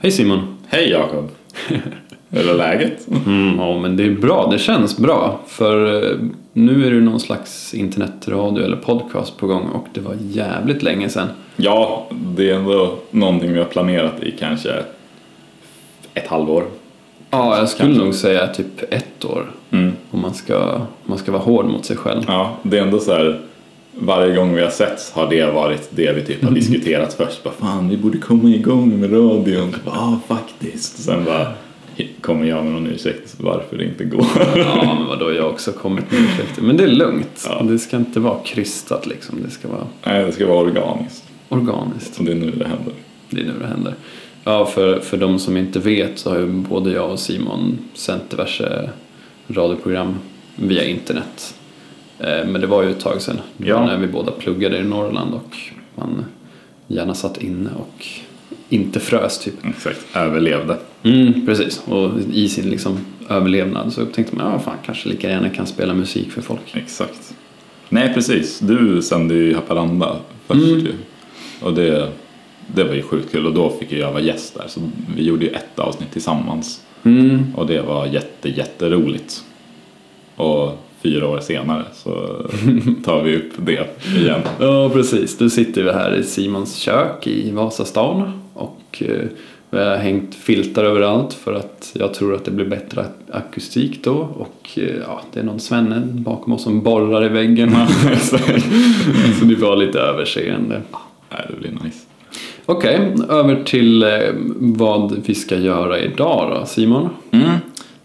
Hej Simon! Hej Jakob! Hur är läget? Mm, ja, men det är bra. Det känns bra. För eh, nu är det någon slags internetradio eller podcast på gång och det var jävligt länge sedan. Ja, det är ändå någonting vi har planerat i kanske ett halvår. Ja, jag skulle Kanske. nog säga typ ett år. Mm. Om man ska, om man ska vara hård mot sig själv. Ja, det är ändå så här varje gång vi har setts har det varit det vi typ har diskuterat först. Bara, fan, vi borde komma igång med radion. Ja, ah, faktiskt. Sen bara kommer jag med någon ursäkt varför det inte går. Ja, men vadå, jag har också kommit med ursäkter. Men det är lugnt. Ja. Det ska inte vara krystat liksom. Det ska vara Nej, det ska vara organiskt. organiskt. Och det är nu det händer. Det är nu det händer. Ja, för, för de som inte vet så har ju både jag och Simon sänt diverse radioprogram via internet. Eh, Men det var ju ett tag sedan. Ja. när vi båda pluggade i Norrland och man gärna satt inne och inte frös typ. Exakt, överlevde. Mm, precis, och i sin liksom överlevnad så upptäckte man ja fan kanske lika gärna kan spela musik för folk. Exakt. Nej, precis. Du sände ju i Haparanda först Mm. ju. Och det, det var ju sjukt kul och då fick jag vara gäst där. Så vi gjorde ju ett avsnitt tillsammans. Mm, Och det var jätte, jätteroligt. Och fyra år senare så tar vi upp det igen. Ja, precis. Nu sitter vi här i Simons kök i Vasastan och eh, vi har hängt filtar överallt för att jag tror att det blir bättre ak- akustik då och eh, ja, det är någon svenne bakom oss som borrar i väggen. Så ni får ha lite överseende. Nej, det blir nice. Okej, över till eh, vad vi ska göra idag då, Simon. Mm.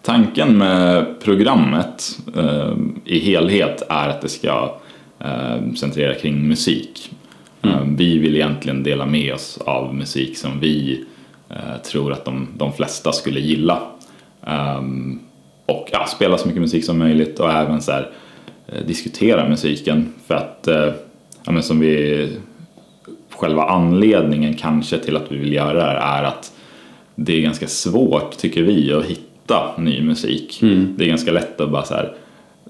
Tanken med programmet eh, i helhet är att det ska eh, centrera kring musik. Eh, vi vill egentligen dela med oss av musik som vi eh, tror att de, de flesta skulle gilla. Ehm, och ja, spela så mycket musik som möjligt och även så här, eh, diskutera musiken. För att, ja, men som vi, själva anledningen kanske till att vi vill göra det här är att det är ganska svårt, tycker vi, att hitta ny musik. Det är ganska lätt att bara så här,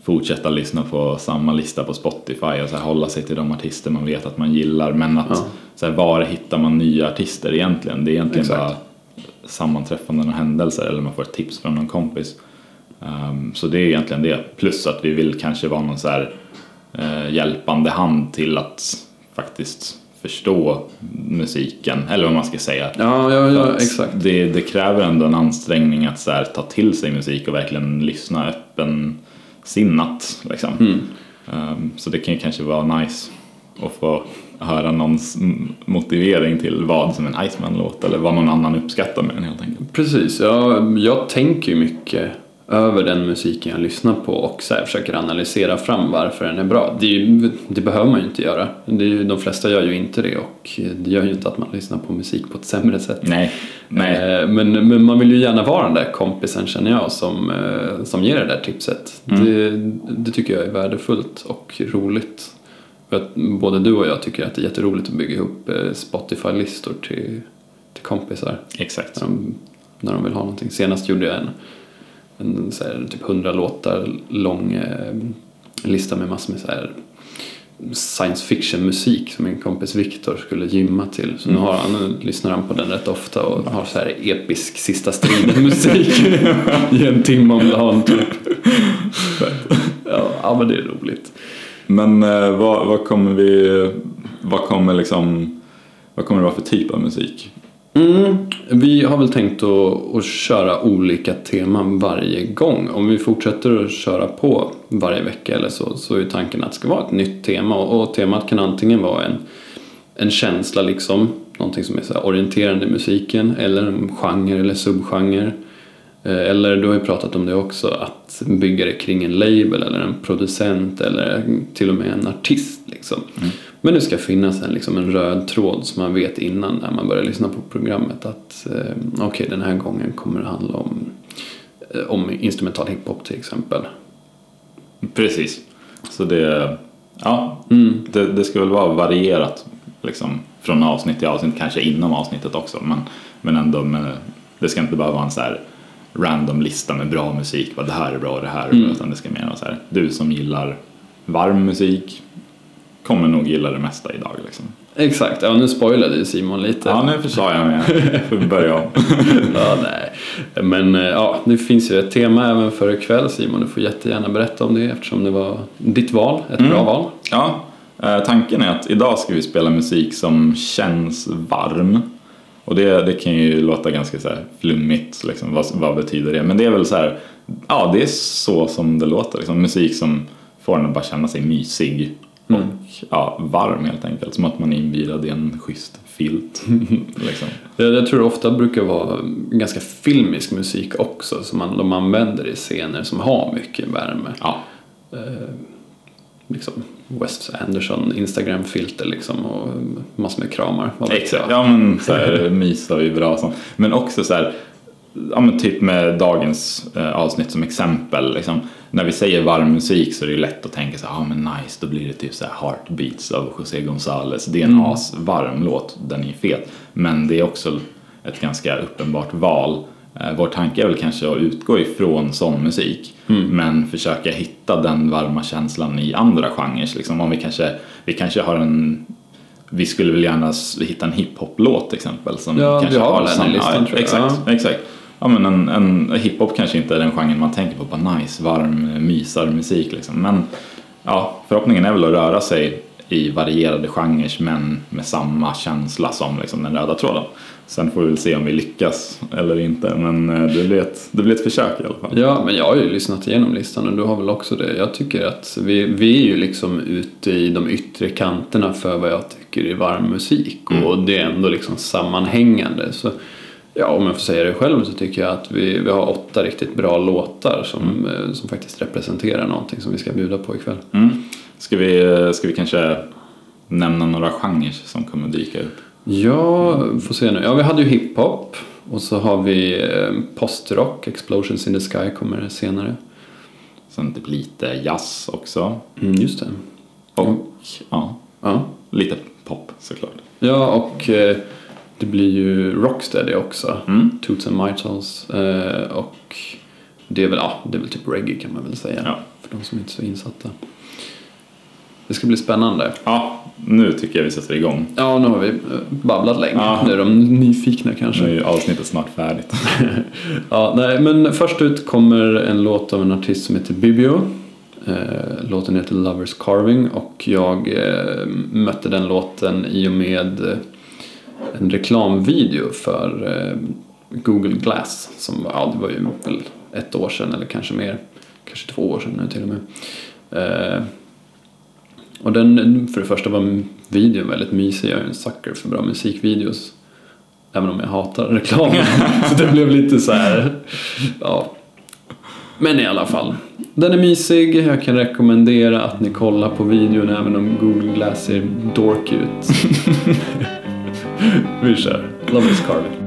fortsätta lyssna på samma lista på Spotify och så här, hålla sig till de artister man vet att man gillar. Men att Ja. så här, var hittar man nya artister egentligen? Det är egentligen Exakt. bara sammanträffanden och händelser eller man får ett tips från någon kompis. Ehm, så det är egentligen det. Plus att vi vill kanske vara någon så här, eh, hjälpande hand till att faktiskt förstå musiken, eller vad man ska säga. Ja, ja, ja exakt. Det, det kräver ändå en ansträngning att så här, ta till sig musik och verkligen lyssna öppen sinnat. Liksom. Mm. Ehm, så det kan ju kanske vara nice att få höra någons motivering till vad som en Iceman-låt eller vad någon annan uppskattar med den helt enkelt. Precis, jag, jag tänker ju mycket över den musiken jag lyssnar på och så försöker analysera fram varför den är bra. Det, är ju, det behöver man ju inte göra. Det är ju, de flesta gör ju inte det och det gör ju inte att man lyssnar på musik på ett sämre sätt. Nej, nej. Eh, Men, men man vill ju gärna vara den där kompisen känner jag som, eh, som ger det där tipset. Mm. Det, det tycker jag är värdefullt och roligt. För att både du och jag tycker att det är jätteroligt att bygga ihop eh, Spotify-listor till, till kompisar. Exakt. När de, när de vill ha någonting. Senast gjorde jag en, en så här, typ 100 låtar lång eh, lista med massor med så här science fiction musik som min kompis Viktor skulle gymma till. Så nu, har han, nu lyssnar han på den rätt ofta och har så här episk sista striden musik i en timme om dagen typ. Ja, ja men det är roligt. Men eh, vad, vad kommer vi, vad kommer liksom, vad kommer det vara för typ av musik? Mm, vi har väl tänkt att, att köra olika teman varje gång. Om vi fortsätter att köra på varje vecka eller så, så är tanken att det ska vara ett nytt tema. Och, och temat kan antingen vara en, en känsla liksom, någonting som är så här orienterande i musiken, eller en genre eller subgenre. Eh, eller du har ju pratat om det också, att bygga det kring en label eller en producent eller till och med en artist. Liksom. Mm. Men det ska finnas en, liksom en röd tråd som man vet innan när man börjar lyssna på programmet att eh, okej den här gången kommer det handla om, eh, om instrumental hiphop till exempel. Precis. Så det, ja, Mm. det, det ska väl vara varierat liksom, från avsnitt till avsnitt, kanske inom avsnittet också. Men, men ändå, med, det ska inte bara vara en så här random lista med bra musik, vad det här är bra och det här är bra, Mm. utan det ska mer vara så här, du som gillar varm musik, kommer nog gilla det mesta idag. Liksom. Exakt, ja nu spoilade ju Simon lite. Ja, nu försade jag mig. Får börja om. ja, nej. Men eh, ja, det finns ju ett tema även för ikväll Simon. Du får jättegärna berätta om det eftersom det var ditt val, ett Mm. bra val. Ja, eh, tanken är att idag ska vi spela musik som känns varm. Och det, det kan ju låta ganska så här flummigt, liksom, vad, vad betyder det? Men det är väl så här, ja det är så som det låter. Liksom, musik som får en att bara känna sig mysig och ja, varm helt enkelt. Som att man är invirad i en schysst filt. liksom. Jag, jag tror det ofta brukar vara ganska filmisk musik också som man, de använder i scener som har mycket värme. Ja, Liksom Wes Anderson Instagram-filter liksom och massor med kramar. Exakt, ja men så här, mysa är ju bra sånt. Men också så här, ja men typ med dagens eh, avsnitt som exempel. Liksom, när vi säger varm musik så är det ju lätt att tänka så här, ja men nice, då blir det typ så här Heartbeats av José González. Det är en asvarm låt, den är fet. Men det är också ett ganska uppenbart val. Eh, Vår tanke är väl kanske att utgå ifrån sån musik men försöka hitta den varma känslan i andra genrer. Liksom, om vi kanske, vi kanske har en vi skulle väl gärna hitta en hiphop-låt till exempel. Som Ja, kanske vi har har väl en i listan, ja, tror jag. Exakt, exakt. Ja, men en, en hiphop kanske inte är den genren man tänker på, bara nice, varm, mysarmusik liksom. Men ja, förhoppningen är väl att röra sig i varierade genrer men med samma känsla som liksom, den röda tråden. Sen får vi väl se om vi lyckas eller inte, men eh, det blir ett, det blir ett försök i alla fall. Ja, men jag har ju lyssnat igenom listan och du har väl också det. Jag tycker att vi, vi är ju liksom ute i de yttre kanterna för vad jag tycker är varm musik och det är ändå liksom sammanhängande. Så ja, om jag får säga det själv så tycker jag att vi, vi har åtta riktigt bra låtar som, eh, som faktiskt representerar någonting som vi ska bjuda på ikväll. Mm. Ska, vi, ska vi kanske nämna några genrer som kommer dyka upp? Ja, får se nu. Ja, vi hade ju hiphop och så har vi eh, postrock, Explosions in the Sky kommer senare. Sen typ lite jazz också. Mm, just det. Och ja, Ja. lite pop såklart. Ja, och eh, det blir ju Rocksteady också. Mm. Toots and Mitals. Eh, och det är, väl, ja, det är väl typ reggae kan man väl säga. Ja. För de som inte är så insatta. Det ska bli spännande. Ja, nu tycker jag vi sätter igång. Ja, nu har vi eh, babblat länge. Ja. Nu är de nyfikna kanske. Nu är ju avsnittet snart färdigt. Ja, nej, men först ut kommer en låt av en artist som heter Bibio. Eh, låten heter Lovers Carving och jag eh, mötte den låten i och med en reklamvideo för eh, Google Glass som ja, det var ju väl ett år sedan eller kanske mer. Kanske två år sedan nu till och med. Eh, och den, för det första var videon väldigt mysig. Jag är en sucker för bra musikvideos. Även om jag hatar reklam. så det blev lite så här. Ja. Men i alla fall. Den är mysig. Jag kan rekommendera att ni kollar på videon även om Google Glass ser dork ut. Vi kör. Love is Carving.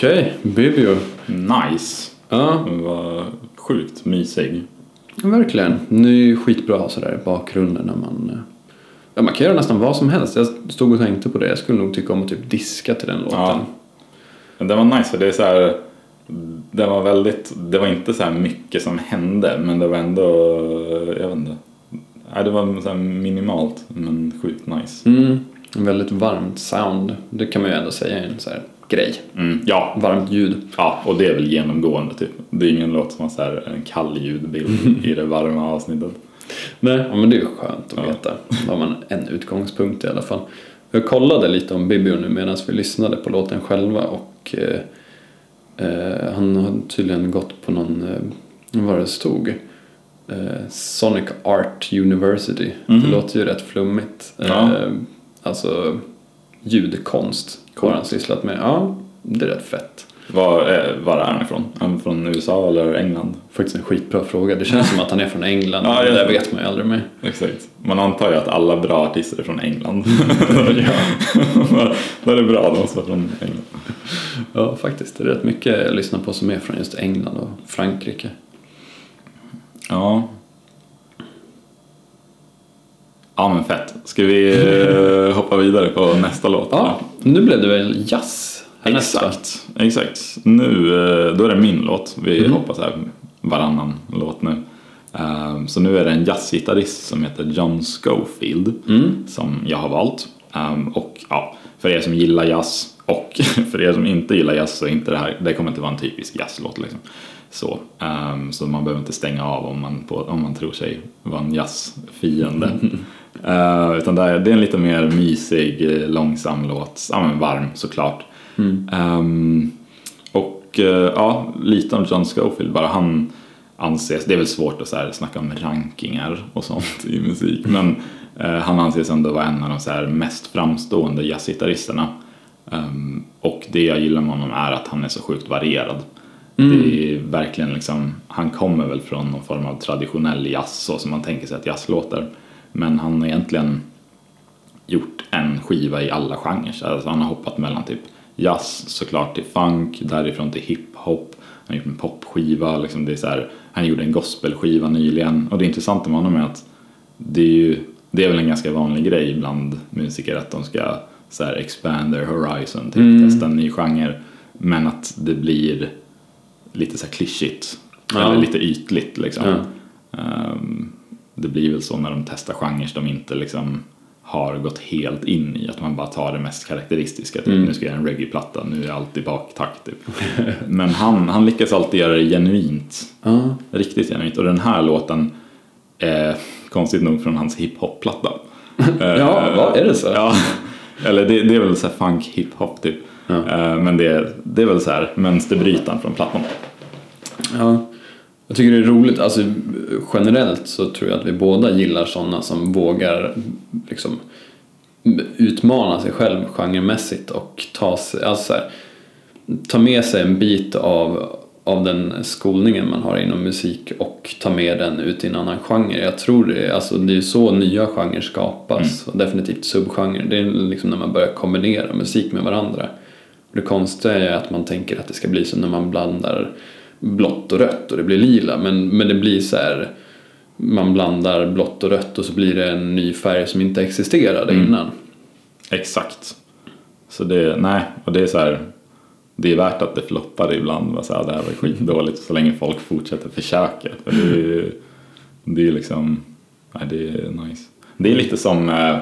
Okej, Bibio. Nice. Ja, Den var sjukt mysig. verkligen. Det är ju skitbra att ha sådär i bakgrunden när man... eh, Ja, man kan göra nästan vad som helst. Jag stod och tänkte på det. Jag skulle nog tycka om att typ diska till den låten. Ja. Men den var nice för det är så här. Det var väldigt, det var inte så här mycket som hände men det var ändå, jag vet inte. Nej, det var så minimalt men sjukt nice. Mm, en väldigt varmt sound. Det kan man ju ändå säga är en så här grej. Mm, ja, Varmt ljud. ja, och det är väl genomgående typ. Det är ingen låt som har så här en kall ljudbild i det varma avsnittet. Nej, ja, men det är ju skönt att Ja. veta. Då har man en utgångspunkt i alla fall. Jag kollade lite om Bibio nu medan vi lyssnade på låten själva och eh, eh, han har tydligen gått på någon, eh, vad det stod? Eh, Sonic Art University. Mhm. Det låter ju rätt flummigt. Ja. Eh, alltså ljudkonst har han sysslat med. Ja, det är rätt fett. Var, är, var är han ifrån? Är han från USA eller England? Faktiskt en skitbra fråga. Det känns som att han är från England. Ja, det tror- vet man ju aldrig med. Exakt. Man antar ju att alla bra artister är från England. ja. Då är det bra de som är från England. Ja, faktiskt. Det är rätt mycket jag lyssnar på som är från just England och Frankrike. Ja. Ja men fett. Ska vi eh, hoppa vidare på nästa låt? Ja, nu blev det väl jazz va? Exakt, exakt. Nu, eh, då är det min låt. Vi Mm. hoppar så här varannan låt nu. Eh, Så nu är det en jazzgitarrist som heter John Schofield Mm. som jag har valt. Och ja, för er som gillar jazz och för er som inte gillar jazz så är inte det här, det kommer inte vara en typisk jazzlåt liksom. Så, så man behöver inte stänga av om man, på, om man tror sig vara en jazzfiende. Uh, utan det är, det är en lite mer mysig, eh, långsam låt, ja men varm såklart. Um, och eh, ja, lite om John Scofield bara. Han anses, det är väl svårt att så här, snacka om rankingar och sånt i musik, men eh, han anses ändå vara en av de så här, mest framstående jazzgitarristerna. Um, och det jag gillar med honom är att han är så sjukt varierad. Det är verkligen liksom, han kommer väl från någon form av traditionell jazz så som man tänker sig att jazz låter. Men han har egentligen gjort en skiva i alla genrer. Alltså han har hoppat mellan typ jazz såklart till funk, därifrån till hiphop. Han har gjort en popskiva, liksom det är så här, han gjorde en gospelskiva nyligen. Och det intressanta med honom är att det är ju, det är väl en ganska vanlig grej bland musiker att de ska så här expand their horizon, typ testa en ny genre. Men att det blir lite så här klyschigt, Ja. eller lite ytligt liksom. Ja. Ehm, det blir väl så när de testar genrer de inte liksom har gått helt in i, att man bara tar det mest karaktäristiska. Typ, Mm. Nu ska jag göra en reggae-platta, nu är jag alltid baktakt. Typ. Men han, han lyckas alltid göra det genuint, Ja. riktigt genuint. Och den här låten är konstigt nog från hans hiphop-platta. Ja, vad är det så? Ja, eller det, det är väl så här funk hiphop typ. Ja. Eh, Men det, det är väl så här mönsterbrytaren från plattan. Ja. Jag tycker det är roligt, alltså generellt så tror jag att vi båda gillar sådana som vågar liksom utmana sig själv genremässigt och ta, sig, alltså så här, ta med sig en bit av, av den skolningen man har inom musik och ta med den ut i en annan genre. Jag tror det, alltså det är så nya genrer skapas och definitivt subgenrer. Det är liksom när man börjar kombinera musik med varandra. Det konstiga är att man tänker att det ska bli som när man blandar blått och rött och det blir lila men, men det blir så här man blandar blått och rött och så blir det en ny färg som inte existerade Mm. innan. Exakt. Så det, nej, och det är så här, det är värt att det floppar ibland. Så här, det här var skitdåligt så länge folk fortsätter försöka. För det är det är liksom, nej det är nice. Det är lite som eh,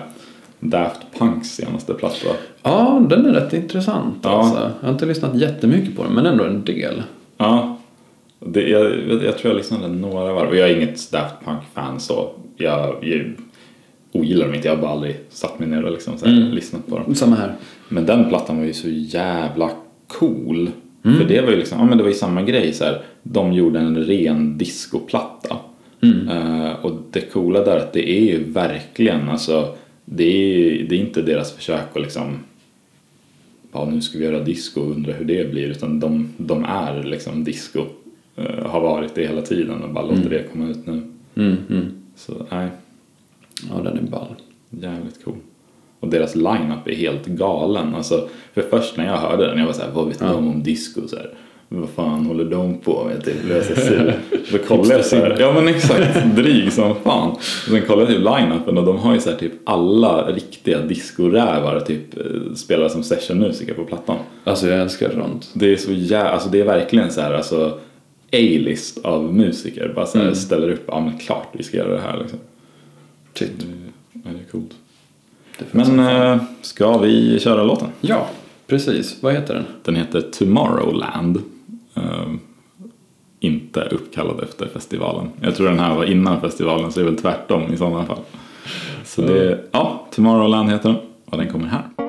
Daft Punks senaste platta. Ja, den är rätt intressant Ja. alltså. Jag har inte lyssnat jättemycket på den men ändå en del. Ja, det, jag, jag tror jag lyssnade några varv. Jag är inget Daft Punk-fan så. Jag, jag ogillar dem inte, jag har bara aldrig satt mig ner och liksom så här, Mm. lyssnat på dem. Samma här. Men den plattan var ju så jävla cool. För det var ju liksom, ja men det var ju samma grej så här. De gjorde en ren discoplatta. Eh, och det coola där är att det är ju verkligen alltså det är, det är inte deras försök att liksom ja nu ska vi göra disco och undra hur det blir utan de, de är liksom disco. Eh, har varit det hela tiden och bara låter det komma ut nu. Mm, mm. Så nej, Ja, den är ball. jävligt cool. Och deras line-up är helt galen. Alltså, för först när jag hörde den, jag var såhär, vad vet de om disco? Så här, vad fan håller de på med? Typ, jag så sur. Kollade jag så här, ja men exakt, dryg som fan. Och sen kollade jag typ line-upen och de har ju så här, typ alla riktiga discorävar typ eh, spelar som sessionmusiker på plattan. Alltså jag älskar sånt. Det är så jävla, alltså det är verkligen så här, alltså A-list av musiker. Bara så här, ställer upp, ja men klart vi ska göra det här liksom. Shit. Det, ja, det är coolt. Det Men eh, ska vi köra låten? Ja, precis. Vad heter den? Den heter Tomorrowland. Eh, inte uppkallad efter festivalen. Jag tror den här var innan festivalen så det är väl tvärtom i sådana fall. Så det, ja, Tomorrowland heter den och den kommer här.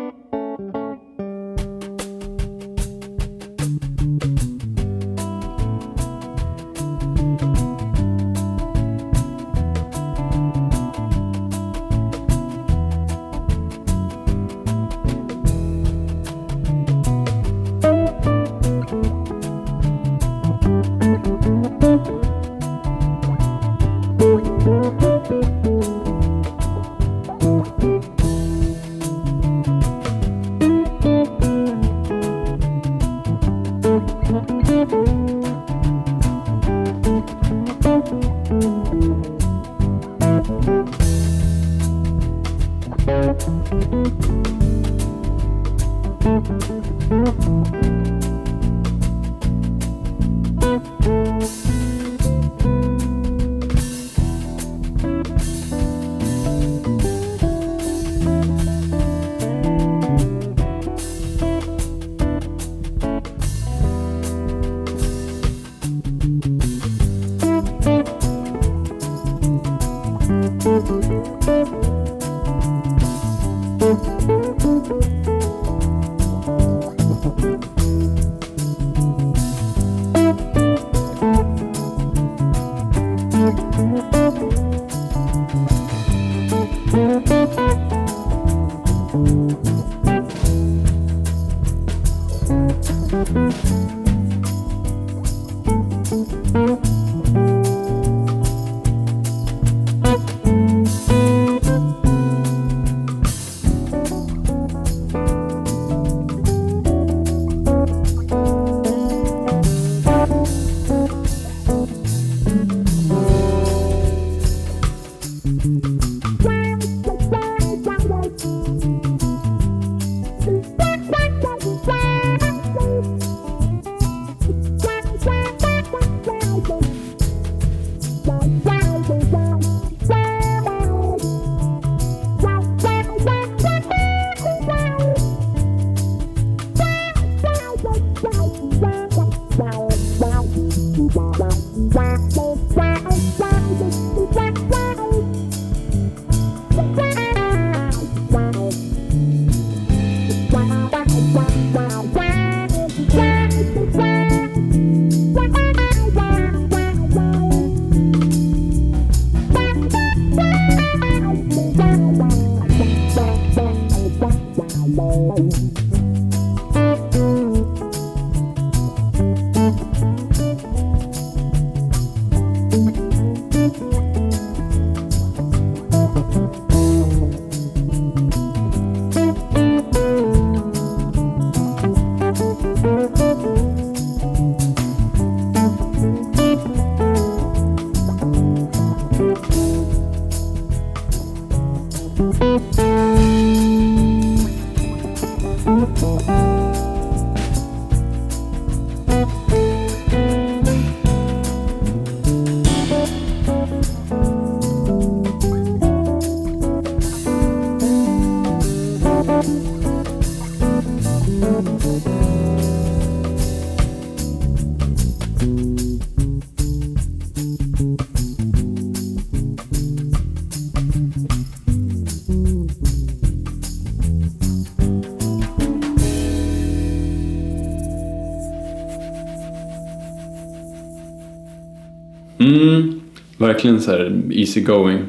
Verkligen så här easy going.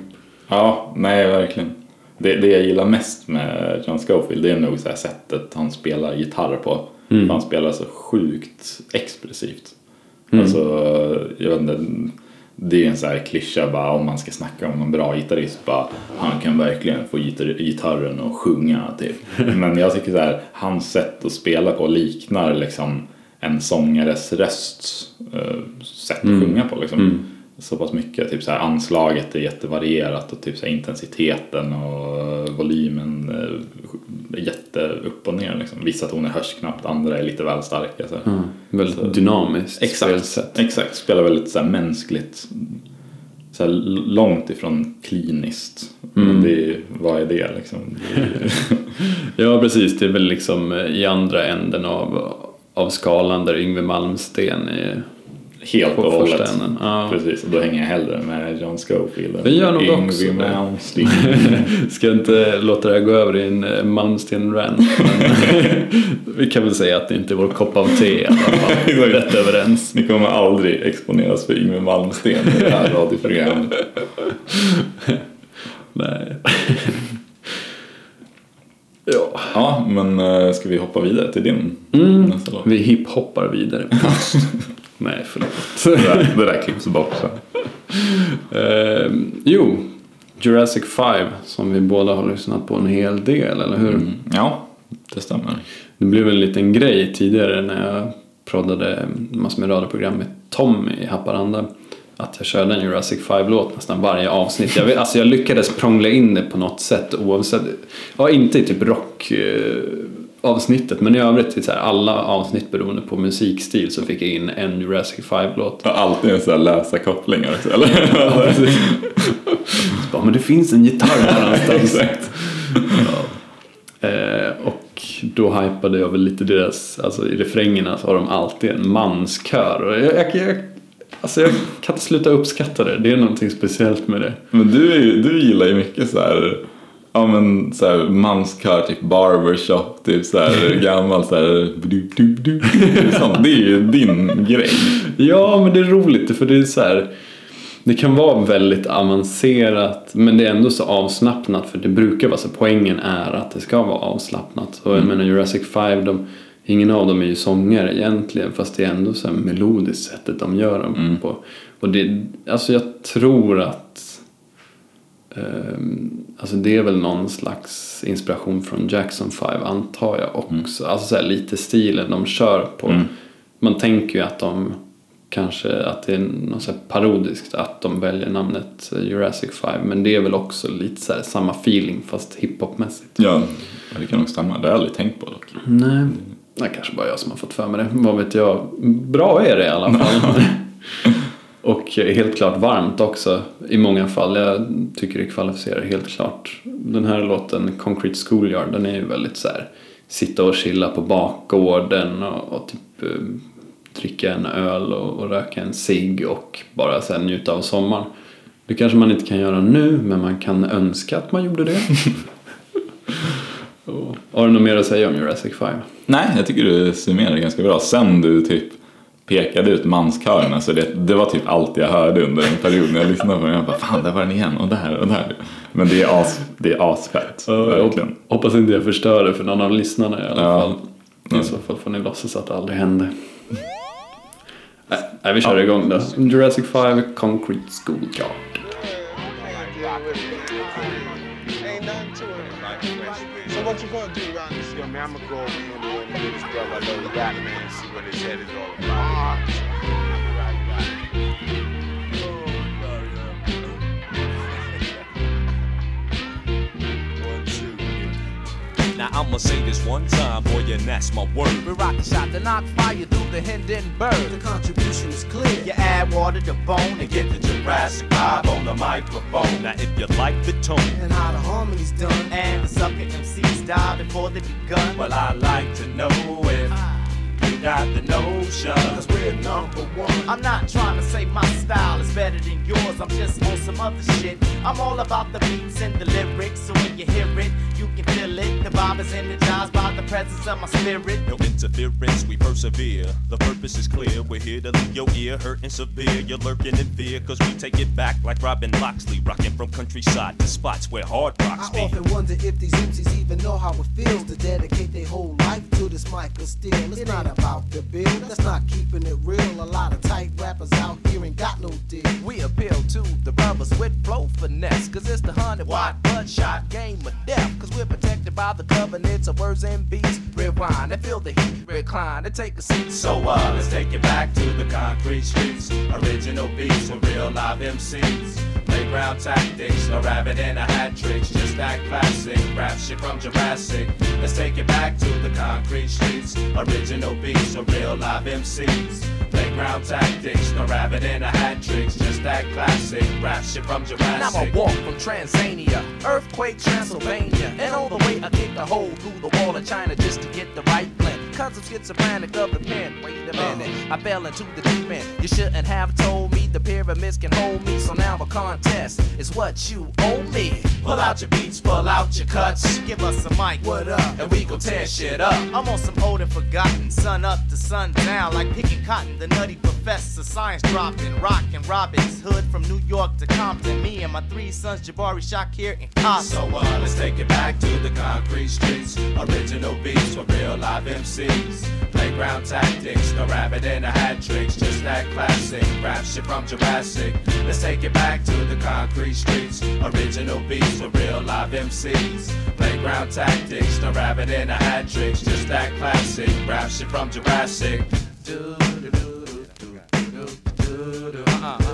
Ja, nej verkligen. Det, det jag gillar mest med John Scofield det är nog så här sättet han spelar gitarr på. För han spelar så sjukt expressivt. Alltså, jag vet inte, det är en sån här klyscha bara om man ska snacka om en bra gitarrist bara han kan verkligen få gitar gitarren och sjunga typ. Men jag tycker så här hans sätt att spela på liknar liksom en sångares röst uh, sätt att mm. sjunga på liksom. Mm så pass mycket. Typ så här anslaget är jättevarierat och typ så intensiteten och volymen är jätte upp och ner. Liksom. Vissa toner hörs knappt, andra är lite väl starka. Så. Mm, väldigt så, dynamiskt exakt, spelsätt. Exakt, spelar väldigt så här mänskligt. Så här långt ifrån kliniskt. Mm. Men det, vad är det liksom? ja precis, det är väl liksom i andra änden av, av skalan där Yngwie Malmsten är Helt och hållet. Ja. Precis, och då hänger jag hellre med John Scofield. Nog också Malmsteen. Ska inte låta det här gå över i en eh, Malmsten-rant. vi kan väl säga att det inte är vår kopp av te i alla fall. Rätt överens. Ni kommer aldrig exponeras för Yngwie Malmsten i det här radioprogrammet. Nej. Ja. ja, men eh, ska vi hoppa vidare till din mm, nästa låt? Vi hiphoppar vidare. Nej, förlåt. det, där, det där klipps bort sen. Uh, jo, Jurassic 5 som vi båda har lyssnat på en hel del, eller hur? Mm, ja, det stämmer. Det blev en liten grej tidigare när jag proddade massor med radioprogram med Tom i Haparanda. Att jag körde en Jurassic 5-låt nästan varje avsnitt. Jag, alltså jag lyckades prångla in det på något sätt oavsett. Ja, inte i typ rock eh, avsnittet men i övrigt så här, alla avsnitt beroende på musikstil så fick jag in en Jurassic 5-låt. Alltid en sån här lösa kopplingar också eller? ja, bara, men det finns en gitarr här någonstans. Exakt. Ja. Eh, och då hypade jag väl lite deras, alltså i refrängerna så har de alltid en manskör. Och jag, jag, jag, alltså jag kan inte sluta uppskatta det, det är någonting speciellt med det. Men du, du gillar ju mycket så här Ja men såhär manskör, typ barbershop, typ såhär gammal såhär du, du, du, sånt. Det är ju din grej. Ja men det är roligt för det är såhär det kan vara väldigt avancerat men det är ändå så avslappnat för det brukar vara så poängen är att det ska vara avslappnat. Och jag mm. menar Jurassic 5, de, ingen av dem är ju sångare egentligen fast det är ändå så här melodiskt sättet de gör dem mm. på. Och det, alltså jag tror att Um, alltså det är väl någon slags inspiration från Jackson 5 antar jag också. Mm. Alltså så lite stilen de kör på. Mm. Man tänker ju att de kanske att det är något så parodiskt att de väljer namnet Jurassic 5 men det är väl också lite så samma feeling fast hiphopmässigt. Ja, det kan nog stämma. Det har jag aldrig tänkt på dock. Nej, det är kanske bara jag som har fått för mig det. Vad vet jag. Bra är det i alla fall. Och helt klart varmt också i många fall. Jag tycker det kvalificerar helt klart. Den här låten, Concrete Schoolyard, den är ju väldigt så här, sitta och chilla på bakgården och, och typ eh, dricka en öl och, och röka en cigg och bara så här, njuta av sommaren. Det kanske man inte kan göra nu, men man kan önska att man gjorde det. Har du något mer att säga om Jurassic 5? Nej, jag tycker du summerar det ganska bra. Sen du typ pekade ut manskörerna så det, det var typ allt jag hörde under en period när jag lyssnade på den. Jag bara fan där var den igen och där och där. Men det är, as, det är asfett. Uh, verkligen. Hoppas inte jag förstör det för någon av lyssnarna i alla ja. fall. I så fall får ni låtsas att det aldrig hände. Nej, vi kör ja. igång då. Jurassic 5 Concrete Schoolyard. So what you gonna do around this year, man? I'm gonna go brother, little rap man, see what his head is all about. I'ma say this one time, boy, and that's my word. We rock the shot to knock fire through the Hindenburg. The contribution is clear. You add water to bone and get the Jurassic vibe on the microphone. Now if you like the tone and how the harmony's done, and the sucker MCs die before they begun, well I'd like to know if. Ah. I got the notion. Cause we're number one. I'm not trying to say my style is better than yours. I'm just on some other shit. I'm all about the beats and the lyrics. So when you hear it, you can feel it. The vibe is energized by the presence of my spirit. No interference, we persevere. The purpose is clear. We're here to leave your ear hurting severe. You're lurking in fear. Cause we take it back like Robin Loxley. Rocking from countryside to spots where hard rocks I be. often wonder if these MCs even know how it feels to dedicate their whole life to this mic of steel. It's not about about the bill. That's not keeping it real. A lot of tight rappers out here ain't got no deal. We appeal to the brothers with flow finesse. Cause it's the hundred watt bloodshot game of death. Cause we're protected by the covenants of words and beats. Rewind and feel the heat, recline and take a seat. So uh, let's take it back to the concrete streets. Original beats with real live MCs playground tactics. A rabbit and a hat trick, just that classic. Rap shit from Jurassic. Let's take it back to the concrete streets. Original beats real live MCs. Playground tactics, no rabbit and a hat tricks, just that classic rap shit from Jurassic. Now I walk from Transania, earthquake Transylvania, and all the way I kick a hole through the wall of China just to get the right blend. Cause I'm schizophrenic of the pen. Wait a minute, I fell into the deep end. You shouldn't have told me the pyramids can hold me, so now a contest is what you owe me. Pull out your beats, pull out your cuts. Give us a mic. What up? And we gon' tear shit up. I'm on some old and forgotten, sun up to sun down, like picking cotton. The nutty professor, science dropping, rockin' Robin's Hood from New York to Compton. Me and my three sons, Jabari, Shakir, and Cosmo. So uh, let's take it back to the concrete streets. Original beats for real live MCs. Playground tactics, no rabbit in a hat tricks, just that classic rap shit from Jurassic. Let's take it back to the concrete streets. Original beats with real live MCs. Playground tactics, no rabbit in a hat tricks, just that classic rap shit from Jurassic. Do, do, do, do, do, do, do, uh-uh.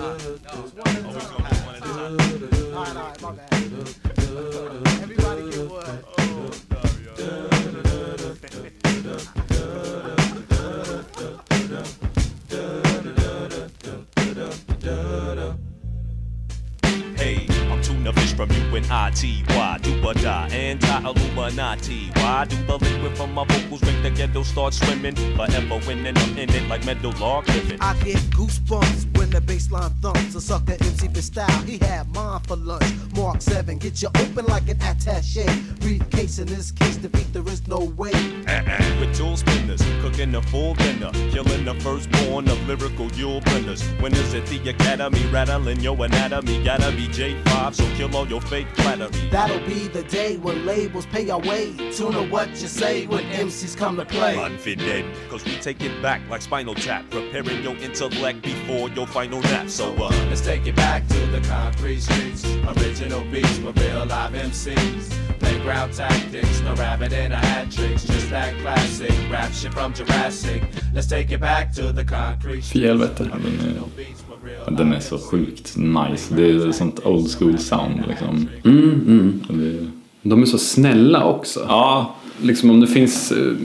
Tuna fish from UNIT. Why do or die? Anti-Illuminati. Why do the liquid from my vocals make the ghetto start swimming? Forever winning, I'm in it like metal log living. I get goosebumps when the baseline thumps. A sucker MC for style, he had mine for lunch. Mark 7, get you open like an attache. Briefcase in this case, defeat there is no way. Uh-uh. With tool spinners, cooking a full dinner, killing the firstborn of lyrical Yule blenders. Winners at the academy, rattling your anatomy. Gotta be J5, so kill all your fake flattery. That'll be the day when labels pay our way. Tune to what you say when MCs come to play. Unfitted, cause we take it back like Spinal Tap, preparing your intellect before your final nap. So, uh, Let's take it back to the concrete streets. Original beats with real live MCs. Playground tactics, no rabbit in a hat tricks. Just that classic rap shit from Jurassic. Let's take it back to the concrete Fy streets. helvete. Den, är, så sjukt nice. Det är sånt old school sound liksom. Mm, mm. De är så snälla också. ja, Liksom om det finns uh,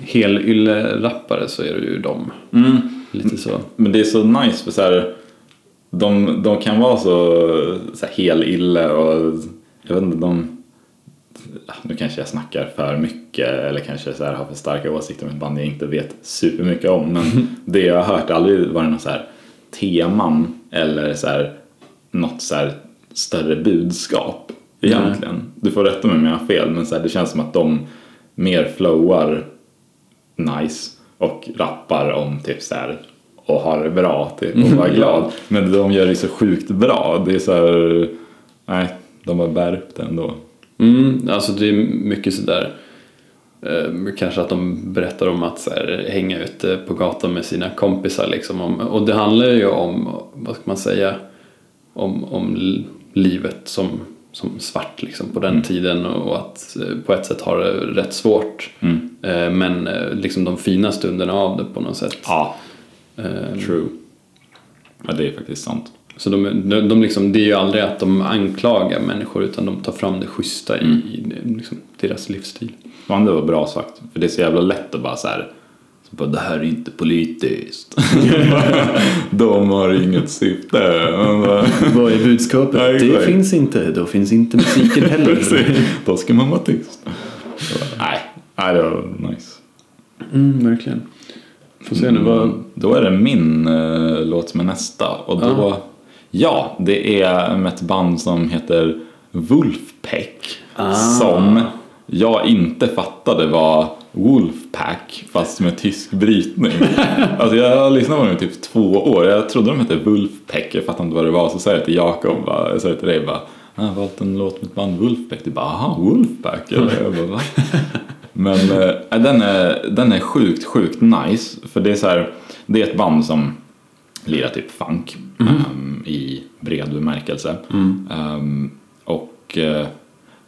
helylle-rappare så är det ju dem. mm. Lite så. Men det är så nice för så här, de, de kan vara så, så här helylle och jag vet inte, de nu kanske jag snackar för mycket eller kanske så här har för starka åsikter om ett band jag inte vet supermycket om men det jag har hört har aldrig varit något så här teman eller så här, något så här större budskap egentligen. Du får rätta mig om jag har fel men så här, det känns som att de mer flowar nice och rappar om typ så här och ha det bra typ, och vara glad. Men de gör det så sjukt bra. Det är så här, nej, de bara bär upp det ändå. Mm, alltså det är mycket sådär Kanske att de berättar om att så här, hänga ute på gatan med sina kompisar liksom. Om, och det handlar ju om, vad ska man säga, om, om livet som, som svart liksom på den tiden och att eh, på ett sätt ha det rätt svårt. Mm. Eh, men eh, liksom de fina stunderna av det på något sätt. Ja, Eh, true. Ja, det är faktiskt sant. Så de, de, de liksom, det är ju aldrig att de anklagar människor utan de tar fram det schyssta i, i liksom, deras livsstil. Men det var bra sagt. För det är så jävla lätt att bara så här. Så bara, det här är inte politiskt. De har inget syfte. Bara, Vad är budskapet? Exakt. det finns inte, då finns inte musiken heller. Då ska man vara tyst. Nej, nej, det var nice. mm, verkligen. Får se nu vad... Mm, Då är det min eh, låt som är nästa. Och då, ja, det är med ett band som heter Wolfpack. Som jag inte fattade var Wolfpack fast med tysk brytning. alltså jag har lyssnat på dem i typ två år. Jag trodde de hette Wolfpack, jag fattade inte vad det var. Så sa jag till Jakob, jag sa till dig bara jag har valt en låt med ett band Wolfpack. Du bara, aha, Wolfpack? Eller? Jag bara, va? Men eh, den, är, den är sjukt, sjukt nice. För det är så här, det är ett band som lirar typ funk ehm, i bred bemärkelse. Ehm, och eh,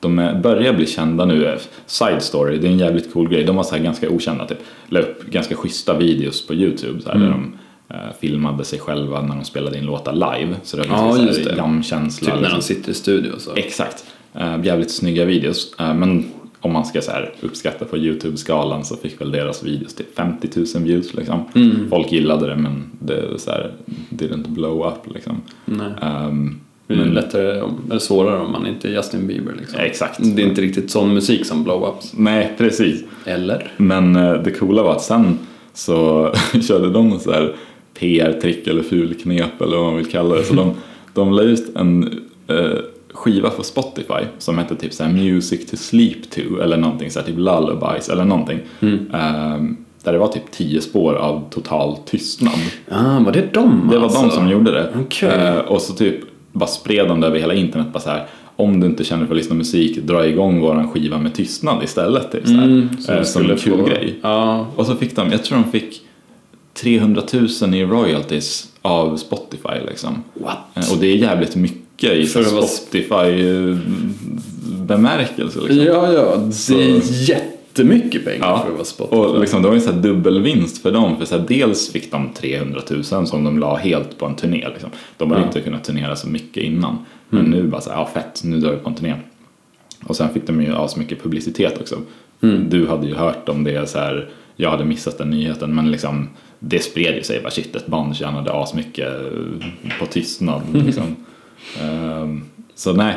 de börjar bli kända nu. Side Story, det är en jävligt cool grej. De var så här ganska okända, typ. La upp ganska schyssta videos på YouTube så här, Mm. där de eh, filmade sig själva när de spelade in låtar live. Så det var Ja, just det. Typ när liksom. de sitter i studio och så. Exakt. Uh, jävligt snygga videos. Men om man ska så här, uppskatta på YouTube-skalan så fick väl deras videos typ 50 000 views. Liksom. Mm. Folk gillade det men det så här, didn't blow up. Liksom. Ehm, Det är men, lättare, eller svårare om man inte är Justin Bieber liksom. Exakt. Det är inte riktigt sån musik som blow-ups. nej, precis. Eller? Men eh, det coola var att sen så körde de så här PR-trick eller fulknep eller vad man vill kalla det. Så de, de la ut en eh, skiva på Spotify som hette typ så här Music to Sleep To eller någonting så här typ Lullabies eller någonting. Ehm, där det var typ tio spår av total tystnad. Ah, var det de Det var alltså? de som gjorde det. Okej. Eh, och så typ bara spred de det över hela internet bara så här. Om du inte känner för att lyssna musik, dra igång våran skiva med tystnad istället. Typ, så här. Mm, så Eh, det som en kul få- grej. Ja, Och så fick de, jag tror de fick 300 000 i royalties av Spotify liksom. What? Och det är jävligt mycket i att vara- Spotify-bemärkelse liksom. ja, ja. Det är jättemycket pengar Ja, för att vara Spotify. och liksom, det var ju här dubbelvinst för dem. För så här, dels fick de 300 000 som de la helt på en turné. Liksom. De hade Ja. inte kunnat turnera så mycket innan. Men Mm. nu bara så här, ja fett, nu drar vi på en turné. Och sen fick de ju så mycket publicitet också. Mm. Du hade ju hört om det så här, jag hade missat den nyheten men liksom det spred ju sig bara shit ett band tjänade asmycket på tystnad liksom. Ehm, så nej,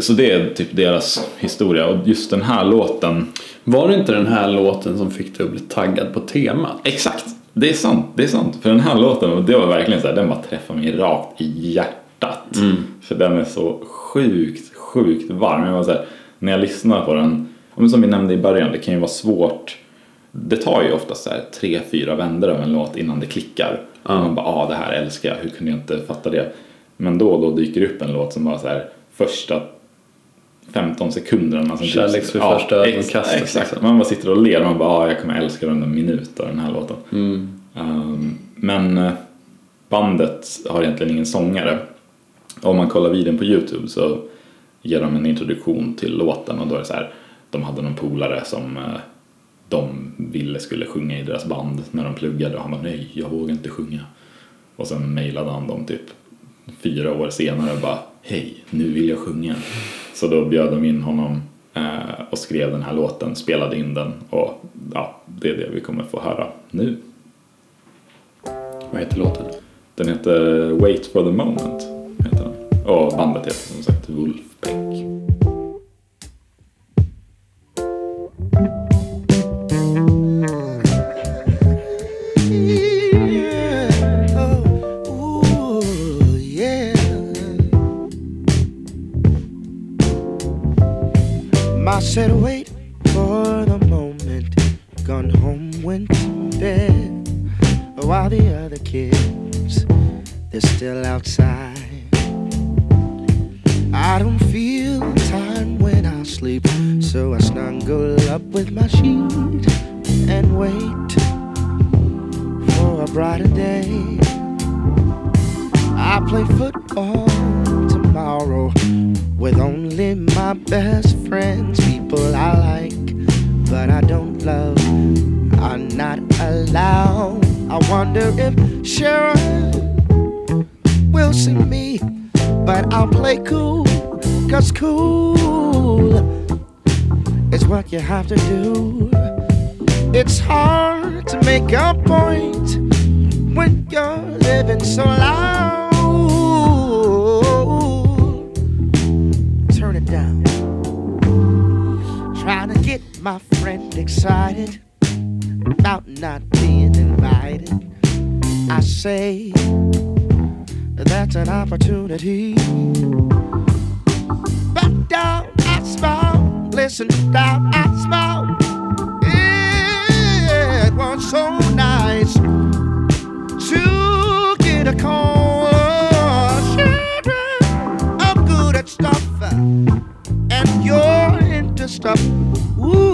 så det är typ deras historia och just den här låten Var det inte den här låten som fick dig att bli taggad på temat? Exakt, det är sant. Det är sant. För den här låten, det var verkligen så här, den bara träffade mig rakt i hjärtat. För den är så sjukt, sjukt varm. Jag var så här, när jag lyssnar på den, som vi nämnde i början, det kan ju vara svårt. Det tar ju ofta så här tre, fyra vändor av en låt innan det klickar. Och man bara, ah det här älskar jag, hur kunde jag inte fatta det? Men då och då dyker det upp en låt som bara så här, första 15 sekunderna. Som Kärleks vid första ex- ögonkastet, Exakt, liksom. man bara sitter och ler och man bara, ah, jag kommer älska den en minut av den här låten. Um, men eh, bandet har egentligen ingen sångare. Om man kollar videon på Youtube så ger de en introduktion till låten och då är det så här, de hade någon polare som eh, de ville skulle sjunga i deras band när de pluggade och han bara nej, jag vågar inte sjunga. Och sen mejlade han dem typ fyra år senare bara hej, nu vill jag sjunga. Så då bjöd de in honom eh, och skrev den här låten, spelade in den och ja, det är det vi kommer få höra nu. Vad heter låten? Den heter Wait for the moment. Heter den. Och bandet heter som sagt Wolfpack. Said, wait for the moment. Gone home, went to bed. While the other kids, they're still outside. I don't feel time when I sleep, so I snuggle up with my sheet and wait for a brighter day. I play football tomorrow with only my best friends, people I like, but I don't love, are not allowed. I wonder if Sharon will see me, but I'll play cool, cause cool is what you have to do. It's hard to make a point when you're living so loud. My friend excited about not being invited. I say that's an opportunity. Back down, I smile. Listen down, I smile. It was so nice to get a call. Children, I'm good at stuff, and you're into stuff. Ooh,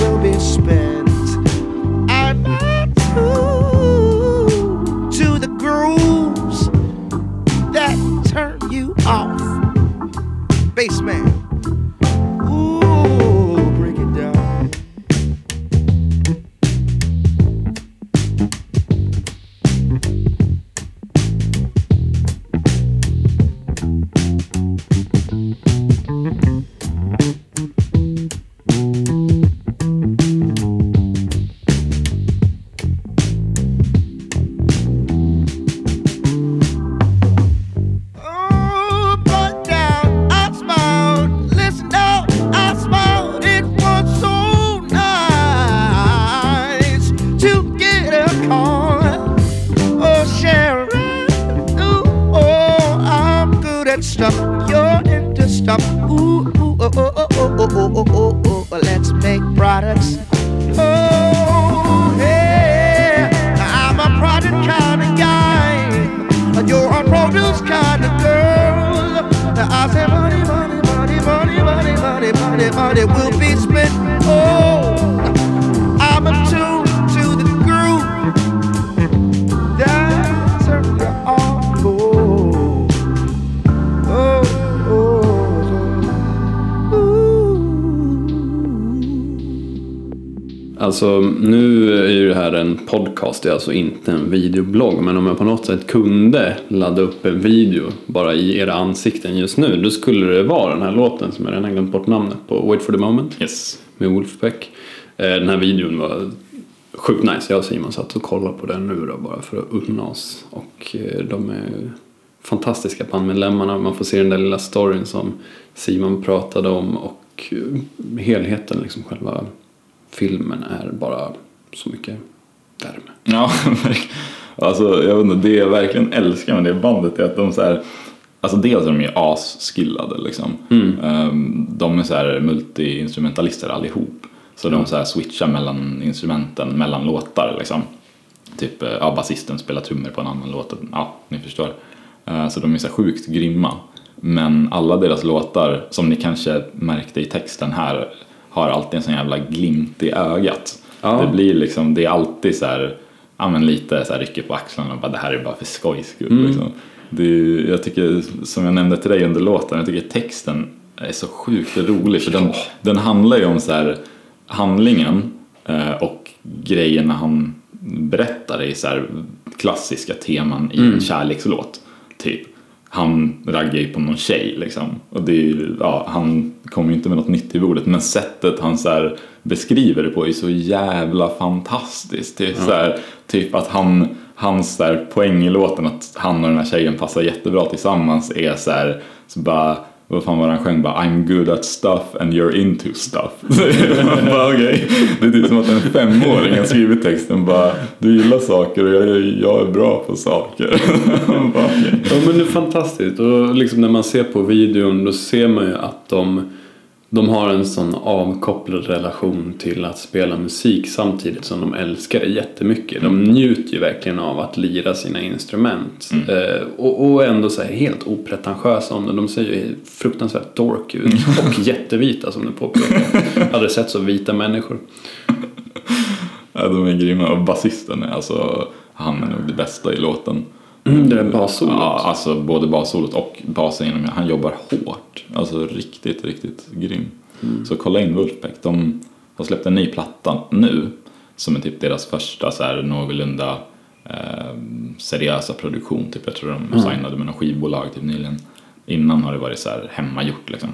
det är alltså inte en videoblogg. Men om jag på något sätt kunde ladda upp en video bara i era ansikten just nu. Då skulle det vara den här låten som jag redan har glömt bort namnet på. Wait for the moment. Yes. Med Wolfpack. Eh, Den här videon var sjukt nice. Jag och Simon satt och kollade på den nu då bara för att unna oss. Och eh, de är fantastiska bandmedlemmarna. Man får se den där lilla storyn som Simon pratade om och eh, helheten, liksom själva filmen är bara så mycket värme. Ja, alltså jag vet inte, det jag verkligen älskar med det bandet är att de så här, alltså dels är de ju asskillade liksom. Ehm, De är så här multi-instrumentalister allihop. Så de så här switchar mellan instrumenten, mellan låtar liksom. Typ, eh, ja, basisten spelar trummor på en annan låt, ja, ni förstår. Eh, Så de är så här sjukt grymma. Men alla deras låtar, som ni kanske märkte i texten här, har alltid en sån jävla glimt i ögat. Ja. Det blir liksom, det är alltid så här, ja men lite så här rycker på axlarna och bara det här är bara för skojs skull. Mm. Liksom. Det är, jag tycker, som jag nämnde till dig under låten, jag tycker texten är så sjukt rolig för den, den handlar ju om så här handlingen eh, och grejerna han berättar i så klassiska teman i Mm. en kärlekslåt. Typ. Han raggar ju på någon tjej liksom. Och det är, ju- ja, han kommer ju inte med något nytt i bordet men sättet han så här beskriver det på är så jävla fantastiskt. Det är så här, typ att han, hans så här poäng i låten att han och den här tjejen passar jättebra tillsammans är så här, så bara vad fan var det han sjöng? Bara, I'm good at stuff and you're into stuff. Man bara, okay. Det är typ som att en femåring har skrivit texten bara, du gillar saker och jag, jag är bra på saker. Bara, okay. Ja men det är fantastiskt och liksom när man ser på videon då ser man ju att de, de har en sån avkopplad relation till att spela musik samtidigt som de älskar det jättemycket. De njuter ju verkligen av att lira sina instrument eh, och, och ändå så helt opretentiösa om det. De ser ju fruktansvärt dork ut och jättevita som du påpekar. Aldrig sett så vita människor. Ja, de är grymma och basisten är alltså, han är nog det bästa i låten. Mm, det där bassolot. Ja, alltså både bassolot och basen genom, han jobbar hårt. Alltså riktigt, riktigt grym. Så kolla in Wolfpack, de har släppt en ny platta nu som är typ deras första så här någorlunda eh, seriösa produktion. Typ jag tror de signade med något skivbolag typ nyligen. Innan har det varit så här hemmagjort liksom.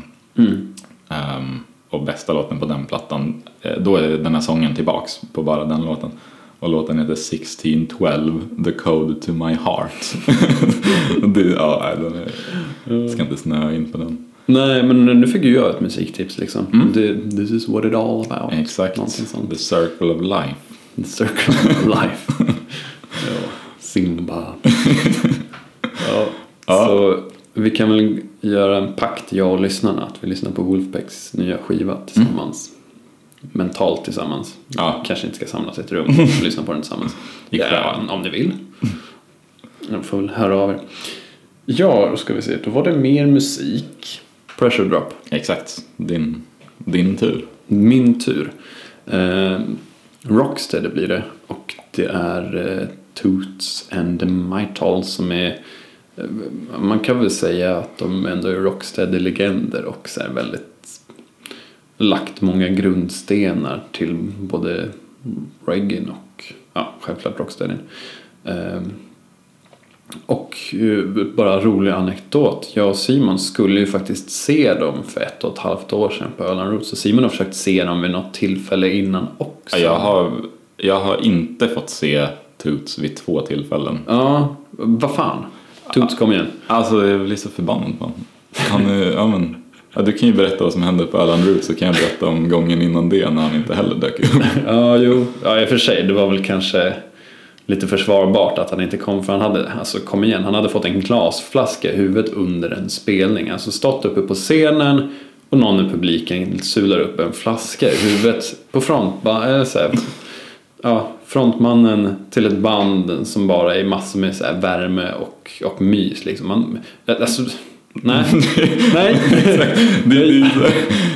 Ehm, och bästa låten på den plattan, eh, då är den här sången tillbaks på bara den låten. Och låten heter 1612, The Code to My Heart. det, ja, den är, ska inte snöa in på den. Nej men nu fick ju jag ett musiktips liksom. Det, this is what it all about. Exakt. The Circle of Life. The Circle of Life. ja, Simba. ja, Ja. Så vi kan väl göra en pakt, jag och lyssnarna, att vi lyssnar på Wolfbacks nya skiva tillsammans. Mentalt tillsammans. Ja. Kanske inte ska samlas i ett rum och lyssna på den tillsammans. Ja, om ni vill. Jag får väl höra av er. Ja, då ska vi se. Då var det mer musik. Pressure Drop. Exakt, din, din tur. Min tur. Eh, Rocksteady blir det. Och det är eh, Toots and the Maytals som är eh, man kan väl säga att de ändå är Rocksteady-legender och så väldigt lagt många grundstenar till både reggae och ja, självklart Rocksteady. Eh, och eh, bara rolig anekdot. Jag och Simon skulle ju faktiskt se dem för ett och ett halvt år sedan på Öland Roots. Och Simon har försökt se dem vid något tillfälle innan också. Jag har, jag har inte fått se Toots vid två tillfällen. Ja, vad fan. Toots kom igen. Alltså jag blir så förbannad på honom. Han är, ja, men, ja, du kan ju berätta vad som hände på Öland Root så kan jag berätta om gången innan det när han inte heller dök upp. Ja, jo. Ja, i och för sig. Det var väl kanske lite försvarbart att han inte kom för han hade, alltså kom igen, han hade fått en glasflaska i huvudet under en spelning. Alltså stått uppe på scenen och någon i publiken sular upp en flaska i huvudet på front, äh, så här, ja, frontmannen till ett band som bara är massor med så här värme och, och mys liksom. Man, alltså, nej. nej. Det, det, är så här-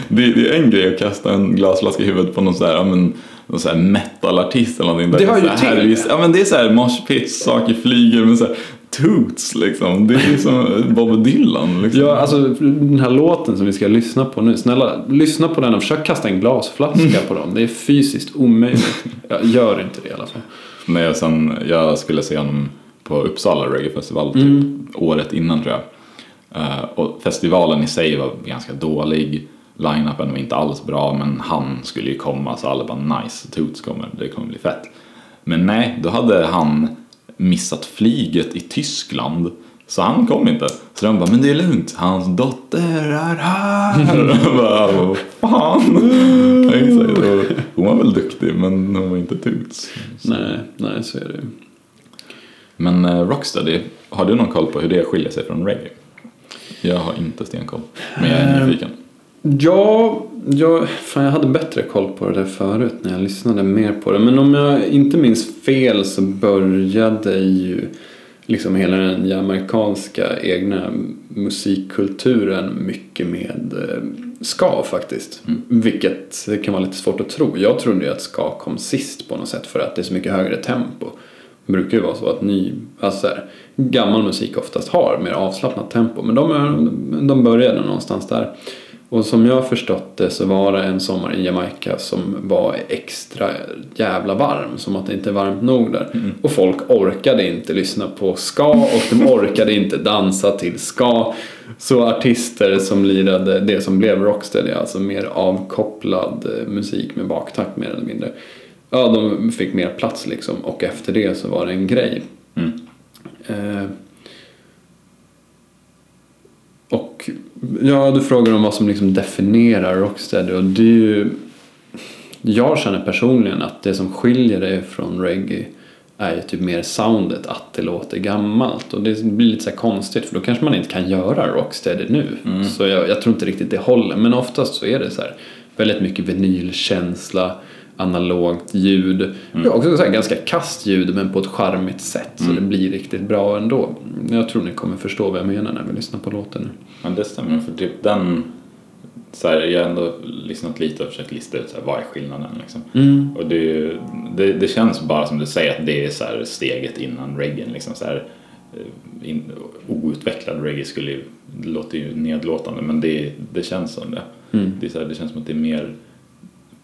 det, det är en grej att kasta en glasflaska i huvudet på någon sån här, ja, men, någon sån här metalartist eller någonting. där Det hör ju så här till. härvis- Ja men det är så här mosh pits, saker flyger men så här toots liksom. Det är ju som Bob Dylan liksom. Ja, alltså den här låten som vi ska lyssna på nu. Snälla, lyssna på den och försök kasta en glasflaska på dem. Det är fysiskt omöjligt. Jag gör inte det i alla fall. Jag, sen, jag skulle se honom på Uppsala Reggae Festival typ Mm. året innan tror jag. Eh, och festivalen i sig var ganska dålig. Line-upen var inte alls bra men han skulle ju komma så alla bara nice, Toots kommer, det kommer bli fett. Men nej, då hade han missat flyget i Tyskland. Så han kom inte. Så de bara, men det är lugnt, hans dotter är här. Och bara, vad fan. Hon var väl duktig men hon var inte Toots. Nej, nej så är det ju. Men eh, Rocksteady, har du någon koll på hur det skiljer sig från reggae? Jag har inte stenkoll, men jag är Ehm, nyfiken. Ja, jag, fan jag hade bättre koll på det där förut när jag lyssnade mer på det. Men om jag inte minns fel så började ju liksom hela den jamaicanska egna musikkulturen mycket med eh, ska faktiskt. Vilket kan vara lite svårt att tro. Jag trodde ju att ska kom sist på något sätt för att det är så mycket högre tempo. Brukar ju vara så att ny, alltså så här, gammal musik oftast har mer avslappnat tempo. Men de, är, de började någonstans där. Och som jag har förstått det så var det en sommar i Jamaica som var extra jävla varm. Som att det inte är varmt nog där. Och folk orkade inte lyssna på ska och de orkade inte dansa till ska. Så artister som lirade det som blev rocksteady, alltså mer avkopplad eh, musik med baktakt mer eller mindre. Ja, de fick mer plats liksom och efter det så var det en grej. Mm. Eh, och ja, du frågar om vad som liksom definierar Rocksteady och det är ju... Jag känner personligen att det som skiljer det från reggae är ju typ mer soundet, att det låter gammalt. Och det blir lite så konstigt för då kanske man inte kan göra Rocksteady nu. Så jag, jag tror inte riktigt det håller. Men oftast så är det så här väldigt mycket vinylkänsla, analogt ljud. Ja, också så ganska kast ljud men på ett charmigt sätt. Så det blir riktigt bra ändå. Jag tror ni kommer förstå vad jag menar när vi lyssnar på låten nu. Men det stämmer, för typ den... Så här, jag har ändå lyssnat lite och försökt lista ut så här, vad är skillnaden liksom. Och det, det, det känns bara som du säger att det är så här steget innan reggae. Liksom, så här, eh, in, outvecklad reggae skulle ju, det låter ju nedlåtande men det, det känns som det. Det, är så här, det känns som att det är mer,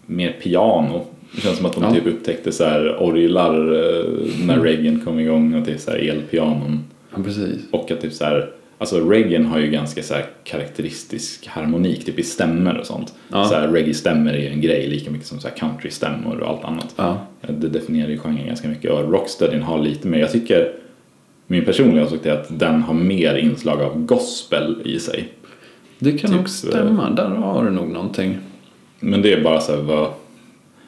mer piano. Det känns som att de Ja. typ upptäckte så här orglar eh, när reggae kom igång och det är så här elpianon. Ja, precis. Och att typ så här, alltså reggae har ju ganska så här karaktäristisk harmonik typ i stämmor och sånt. Ja. Så här, reggae-stämmor är ju en grej lika mycket som så här country-stämmor och allt annat. Ja. Det definierar ju genren ganska mycket och rocksteadyn har lite mer, jag tycker min personliga åsikt är att den har mer inslag av gospel i sig. Det kan Typ, nog stämma. Där har du nog någonting. Men det är bara så här vad,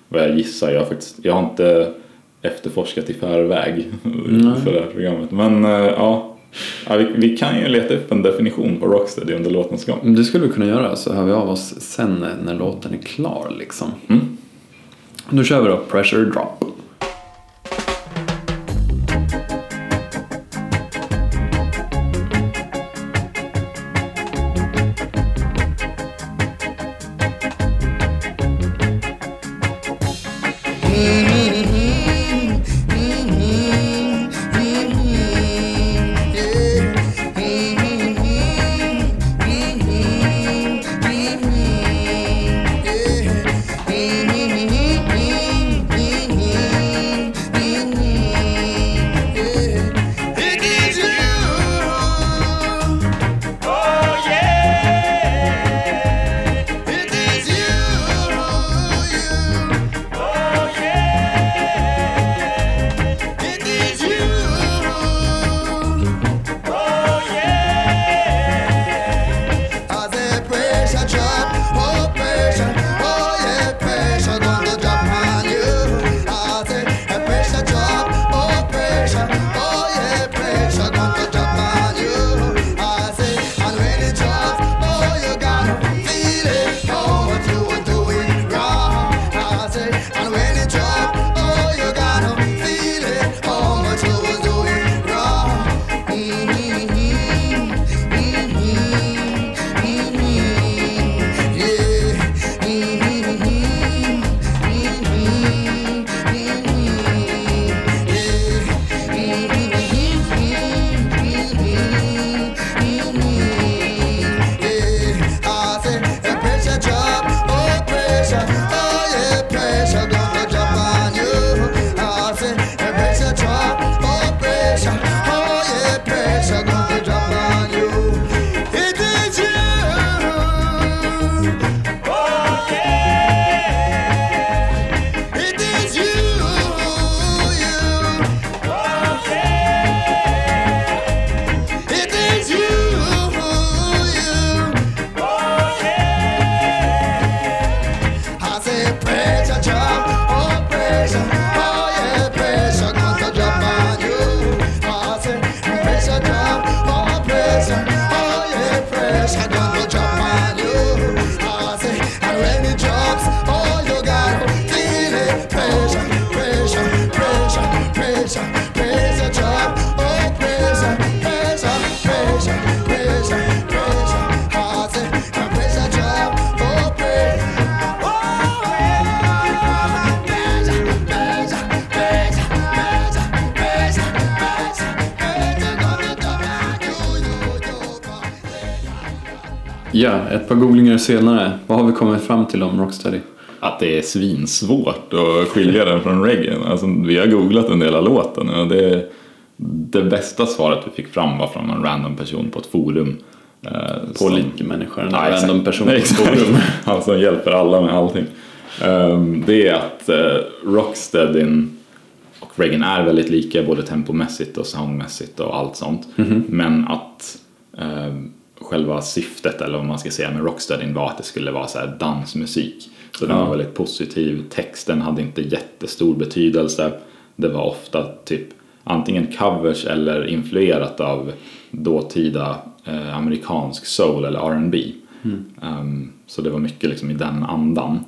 vad jag gissar. Jag har, faktiskt, jag har inte efterforskat i förväg för det här programmet. Men eh, ja, ja vi, vi kan ju leta upp en definition på rocksteady under låtens gång. Det skulle vi kunna göra så hör vi av oss sen när, låten är klar liksom. Mm. Då kör vi då Pressure Drop. Ja, ett par googlingar senare. Vad har vi kommit fram till om Rocksteady? Att det är svinsvårt att skilja den från reggae. Alltså, vi har googlat en del av låten och det, det bästa svaret vi fick fram var från en random person på ett forum. eh, Ja, där exakt. random person på Exakt. forum. Han som hjälper alla med allting. Ehm, det är att uh, Rocksteadyn och Reagan är väldigt lika både tempomässigt och soundmässigt och allt sånt. Men att ehm, själva syftet eller vad man ska säga med Rocksteadyn var att det skulle vara så dansmusik. Så den Ja. var väldigt positiv. Texten hade inte jättestor betydelse. Det var ofta typ antingen covers eller influerat av dåtida eh, amerikansk soul eller R&B. Ehm, så det var mycket liksom i den andan.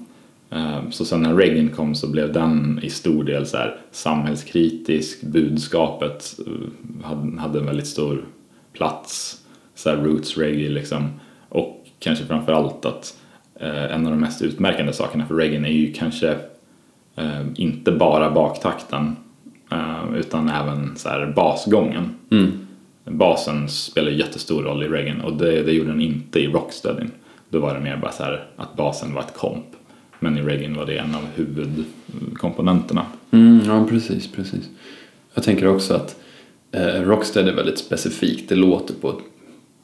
Ehm, så sen när Reagan kom så blev den i stor del så här samhällskritisk. Budskapet eh, hade, hade en väldigt stor plats. Så här roots reggae liksom. Och kanske framförallt att eh, en av de mest utmärkande sakerna för Reagan är ju kanske eh, inte bara baktakten eh, utan även så här basgången. Basen spelar jättestor roll i Reagan och det, det gjorde den inte i Rocksteadyn. Då var det mer bara så här att basen var ett komp. Men i Reagan var det en av huvudkomponenterna. Mm, ja, precis, precis. Jag tänker också att eh, Rocksteady är väldigt specifikt. Det låter på,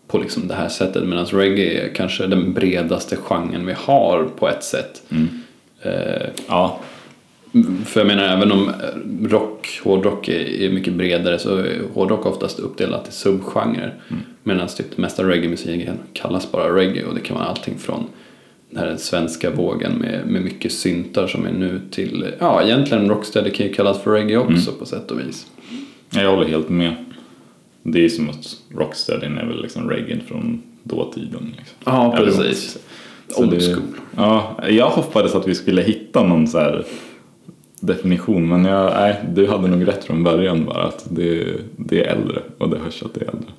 på liksom det här sättet medan reggae är kanske den bredaste genren vi har på ett sätt. Eh, Ja, för jag menar även om eh, rock, hårdrock är, är mycket bredare så är hårdrock oftast uppdelat i subgenrer. Medan typ det mesta reggae-musiken kallas bara reggae och det kan vara allting från den här svenska vågen med, med mycket syntar som är nu till, ja egentligen rocksteady kan ju kallas för reggae också på sätt och vis. jag håller helt med. Det är som att Rocksteadyn är väl liksom reggae från dåtiden. Liksom. Ja, precis. Old school. Ja, jag hoppades att vi skulle hitta någon så här definition men jag, nej, du hade nog rätt från början bara att det, det är äldre och det hörs att det är äldre.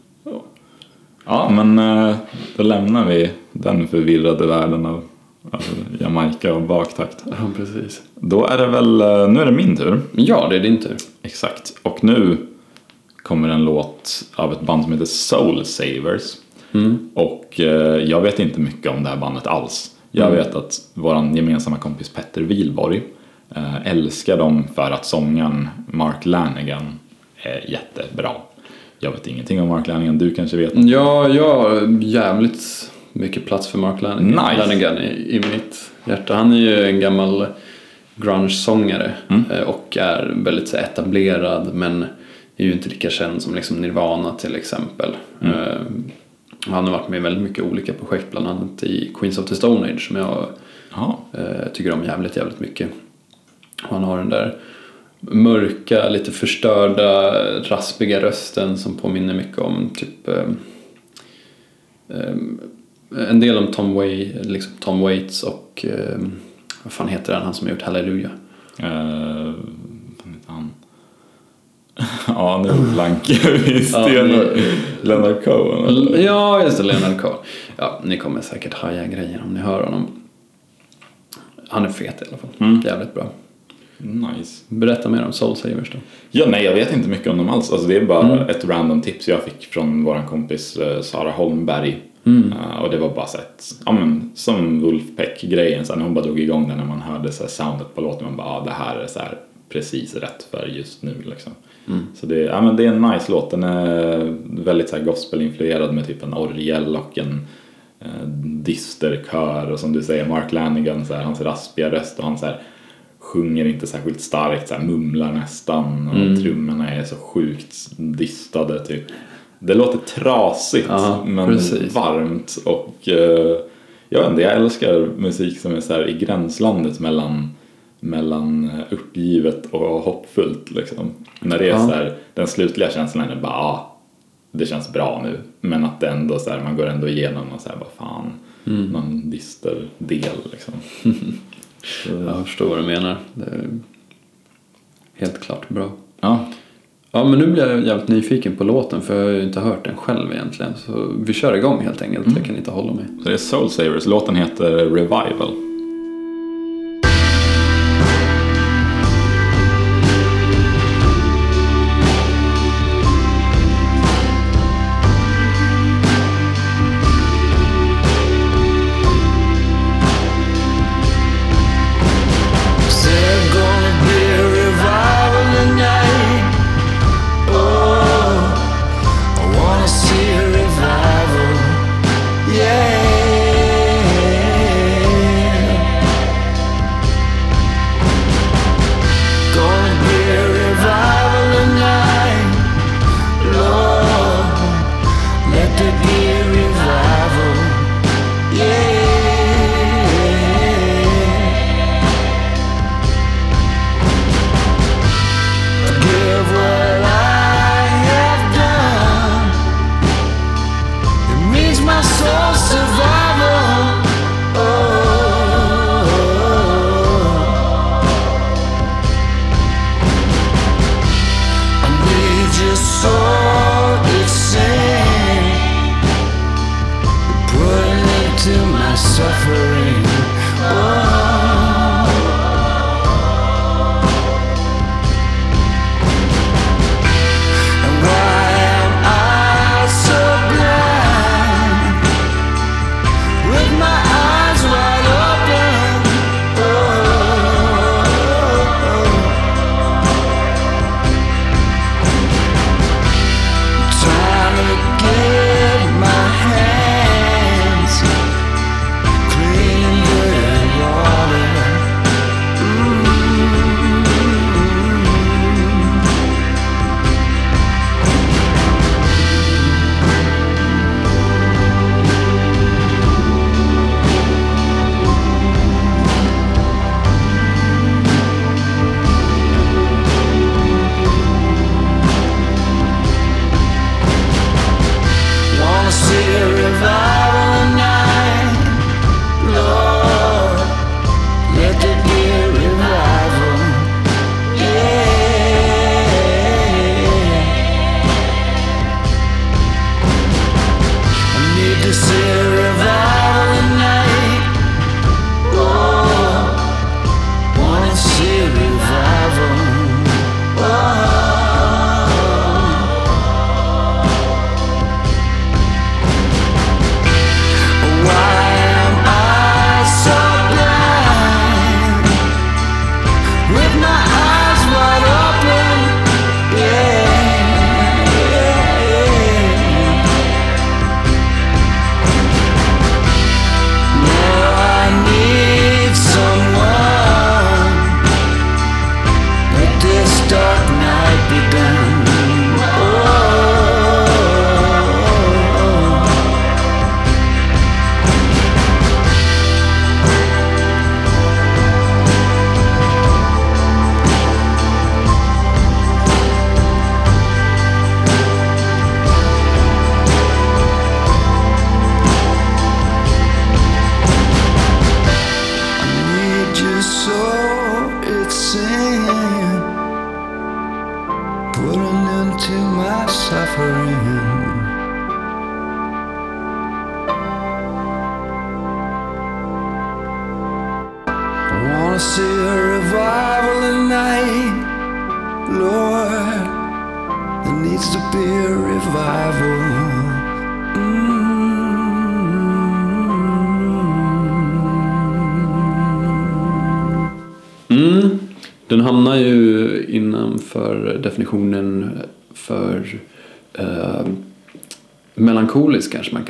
Ja, men eh, då lämnar vi den förvirrade världen av, av Jamaica och baktakt. Ja, precis. Då är det väl, eh, nu är det min tur. Ja, det är din tur. Exakt. Och nu kommer en låt av ett band som heter Soul Savers. Och eh, jag vet inte mycket om det här bandet alls. Jag vet att vår gemensamma kompis Petter Wilborg eh, älskar dem för att sångaren Mark Lanigan är jättebra. Jag vet ingenting om Mark Lanigan, du kanske vet? Ja, jag har jävligt mycket plats för Mark Lanigan, Nice. Lanigan i, i mitt hjärta. Han är ju en gammal grunge-sångare eh, och är väldigt etablerad men är ju inte lika känd som liksom Nirvana till exempel. Eh, Han har varit med i väldigt mycket olika projekt, bland annat i Queens of the Stone Age som jag Ja, eh, tycker om jävligt, jävligt mycket. Han har den där mörka, lite förstörda, raspiga rösten som påminner mycket om typ eh, en del om Tom, Way, liksom Tom Waits och eh, vad fan heter han, han som har gjort Halleluja? han? Ja, nu är det blank. Visst, Ja, det är det- nog Leonard Cohen. eller? Ja, just det, Leonard Cohen. Ja, ni kommer säkert haja grejer om ni hör honom. Han är fet i alla fall, jävligt bra. Nice. Berätta mer om Soul Savers då. Ja, nej, jag vet inte mycket om dem alls. Alltså, det är bara ett random tips jag fick från vår kompis eh, Sara Holmberg. Eh, och det var bara så ett, ja men som Wolfpack-grejen, när hon bara drog igång den när man hörde så här, soundet på låten, man bara, ah, det här är så här precis rätt för just nu liksom. Så det, ja, men det är en nice låt, den är väldigt så här gospelinfluerad med typ en orgel och en eh, dysterkör och som du säger Mark Lanigan, så här, hans raspiga röst och han så här, sjunger inte särskilt starkt, så här, mumlar nästan och trummorna är så sjukt distade typ. Det låter trasigt Ja, men precis. varmt och eh, jag vet inte, jag älskar musik som är så här i gränslandet mellan mellan uppgivet och hoppfullt liksom. När det är Ja. så här, den slutliga känslan är bara ah, det känns bra nu. Men att det ändå så här, man går ändå igenom och så här, bara fan, någon dyster del liksom. Jag förstår vad du menar. Det är helt klart bra. Ja, Ja, men nu blir jag jävligt nyfiken på låten för jag har ju inte hört den själv egentligen. Så vi kör igång helt enkelt. Jag kan inte hålla mig. så det är Soul Savers, låten heter. Revival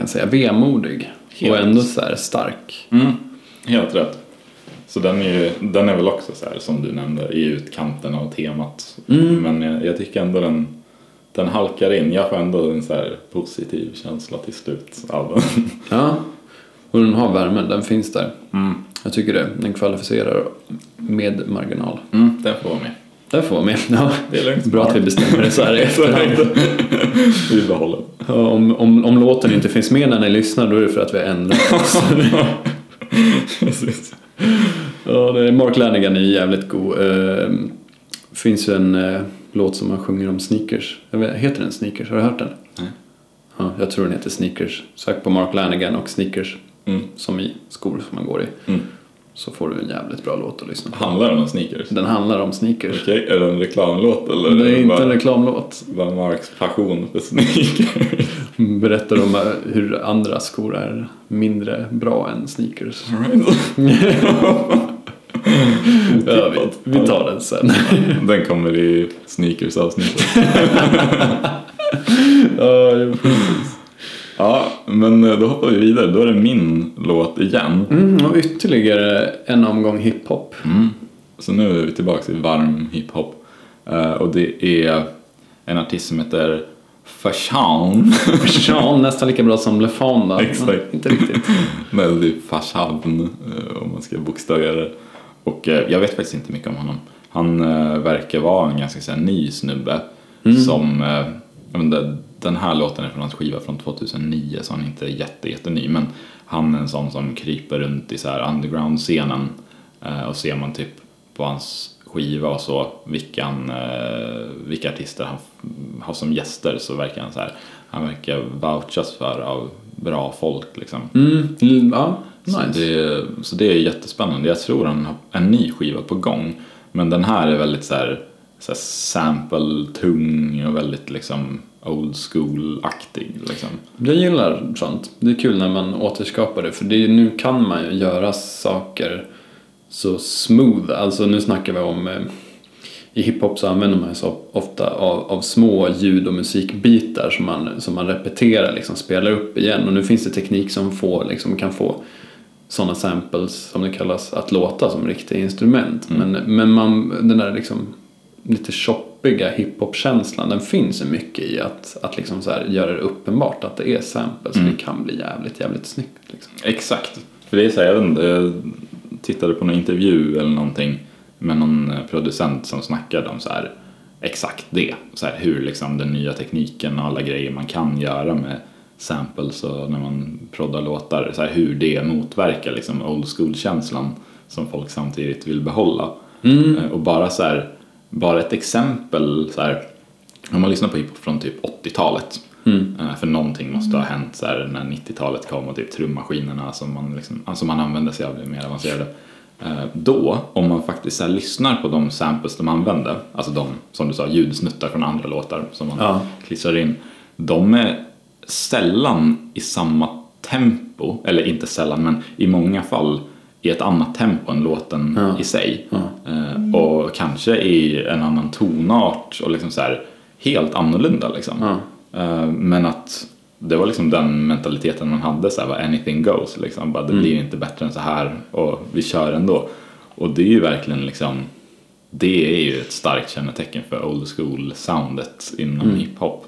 man säga, vemodig Helt. och ändå så stark. Mm, helt rätt. Så den är, ju, den är väl också så här som du nämnde i utkanten av temat. Men jag, jag tycker ändå den, den halkar in. Jag får ändå en så här positiv känsla till slut av den. Ja, och den har värmen, den finns där. Mm. Jag tycker det, den kvalificerar med marginal. Mm, den får vara med. Där får vi med. Ja. Det är lugnt. Bra att vi bestämmer det så här i efterhand. Vi behåller. Ja, Om, om, om låten inte finns med när ni lyssnar då är det för att vi har ändrat oss. Precis. Ja, det är Mark Lanigan är jävligt god. Eh, finns ju en eh, låt som han sjunger om sneakers. Vet, heter den Sneakers? Har du hört den? Nej. Ja, jag tror den heter Sneakers. Sök på Mark Lanigan och sneakers. Mm. Som i skor som man går i. Mm. Så får du en jävligt bra låt att lyssna på. Handlar den om sneakers? Den handlar om sneakers. Okej, är det en reklamlåt eller? Det är inte bara, en reklamlåt. bara Marks passion för sneakers? Berättar om eh, hur andra skor är mindre bra än sneakers. Ja, vi, vi tar den sen. Den kommer i sneakers-avsnittet. ja, precis. Ja, men då hoppar vi vidare. Då är det min låt igen. Mm, och ytterligare en omgång hiphop. Mm. Så nu är vi tillbaka i varm hiphop. Eh, och det är en artist som heter Fashawn. Sean, nästan lika bra som LeFon då. Exakt. Inte riktigt. Men det är Fashawn eh, om man ska bokstavera det. Och eh, jag vet faktiskt inte mycket om honom. Han eh, verkar vara en ganska så här, ny snubbe. Som, eh, jag vet inte, den här låten är från hans skiva från 2009 så han är inte jätte, jätteny. Men han är en sån som kryper runt i så här underground-scenen. Eh, och ser man typ på hans skiva och så vilka, han, eh, vilka artister han har som gäster så verkar han så här, han verkar vouchas för av bra folk liksom. Mm, mm, ja. Nice. Så, det, så det är jättespännande. Jag tror han har en ny skiva på gång. Men den här är väldigt så här, så här sample-tung och väldigt liksom old school-aktig. Liksom. Jag gillar sånt. Det är kul när man återskapar det. För det, nu kan man ju göra saker så smooth. Alltså nu snackar vi om... Eh, I hiphop så använder man ju så ofta av, av små ljud och musikbitar som man, som man repeterar, liksom spelar upp igen. Och nu finns det teknik som får, liksom, kan få sådana samples, som det kallas, att låta som riktiga instrument. Men, men man, den där liksom lite shoppiga hiphop-känslan, den finns ju mycket i att, att liksom så här göra det uppenbart att det är samples. Så det kan bli jävligt, jävligt snyggt. Liksom. Exakt. För det är så här, jag, inte, jag tittade på någon intervju eller någonting med någon eh, producent som snackade om så här exakt det. Så här, hur liksom den nya tekniken och alla grejer man kan göra med samples och när man proddar låtar. Så här, hur det motverkar liksom old school-känslan som folk samtidigt vill behålla. Eh, Och bara så här, bara ett exempel så här, om man lyssnar på hiphop från typ 80-talet. eh, För någonting måste ha hänt så här, när 90-talet kom och typ trummaskinerna som man, liksom, alltså man använde sig av blev mer avancerade. Eh, Då, om man faktiskt så här, lyssnar på de samples de använde, alltså de, som du sa, ljudsnuttar från andra låtar som man Ja. klistrar in. De är sällan i samma tempo, eller inte sällan, men i många fall i ett annat tempo än låten Ja. i sig. Eh, och kanske i en annan tonart och liksom så här helt annorlunda liksom. Ja. Eh, men att det var liksom den mentaliteten man hade, så här, anything goes. Liksom. Bara, det blir inte bättre än så här och vi kör ändå. Och det är ju verkligen liksom, det är ju ett starkt kännetecken för old school soundet inom hiphop.